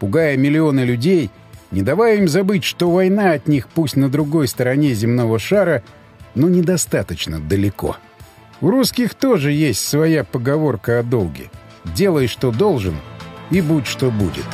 S1: пугая миллионы людей — не давая им забыть, что война от них пусть на другой стороне земного шара, но недостаточно далеко. У русских тоже есть своя поговорка о долге. «Делай, что должен, и будь, что будет».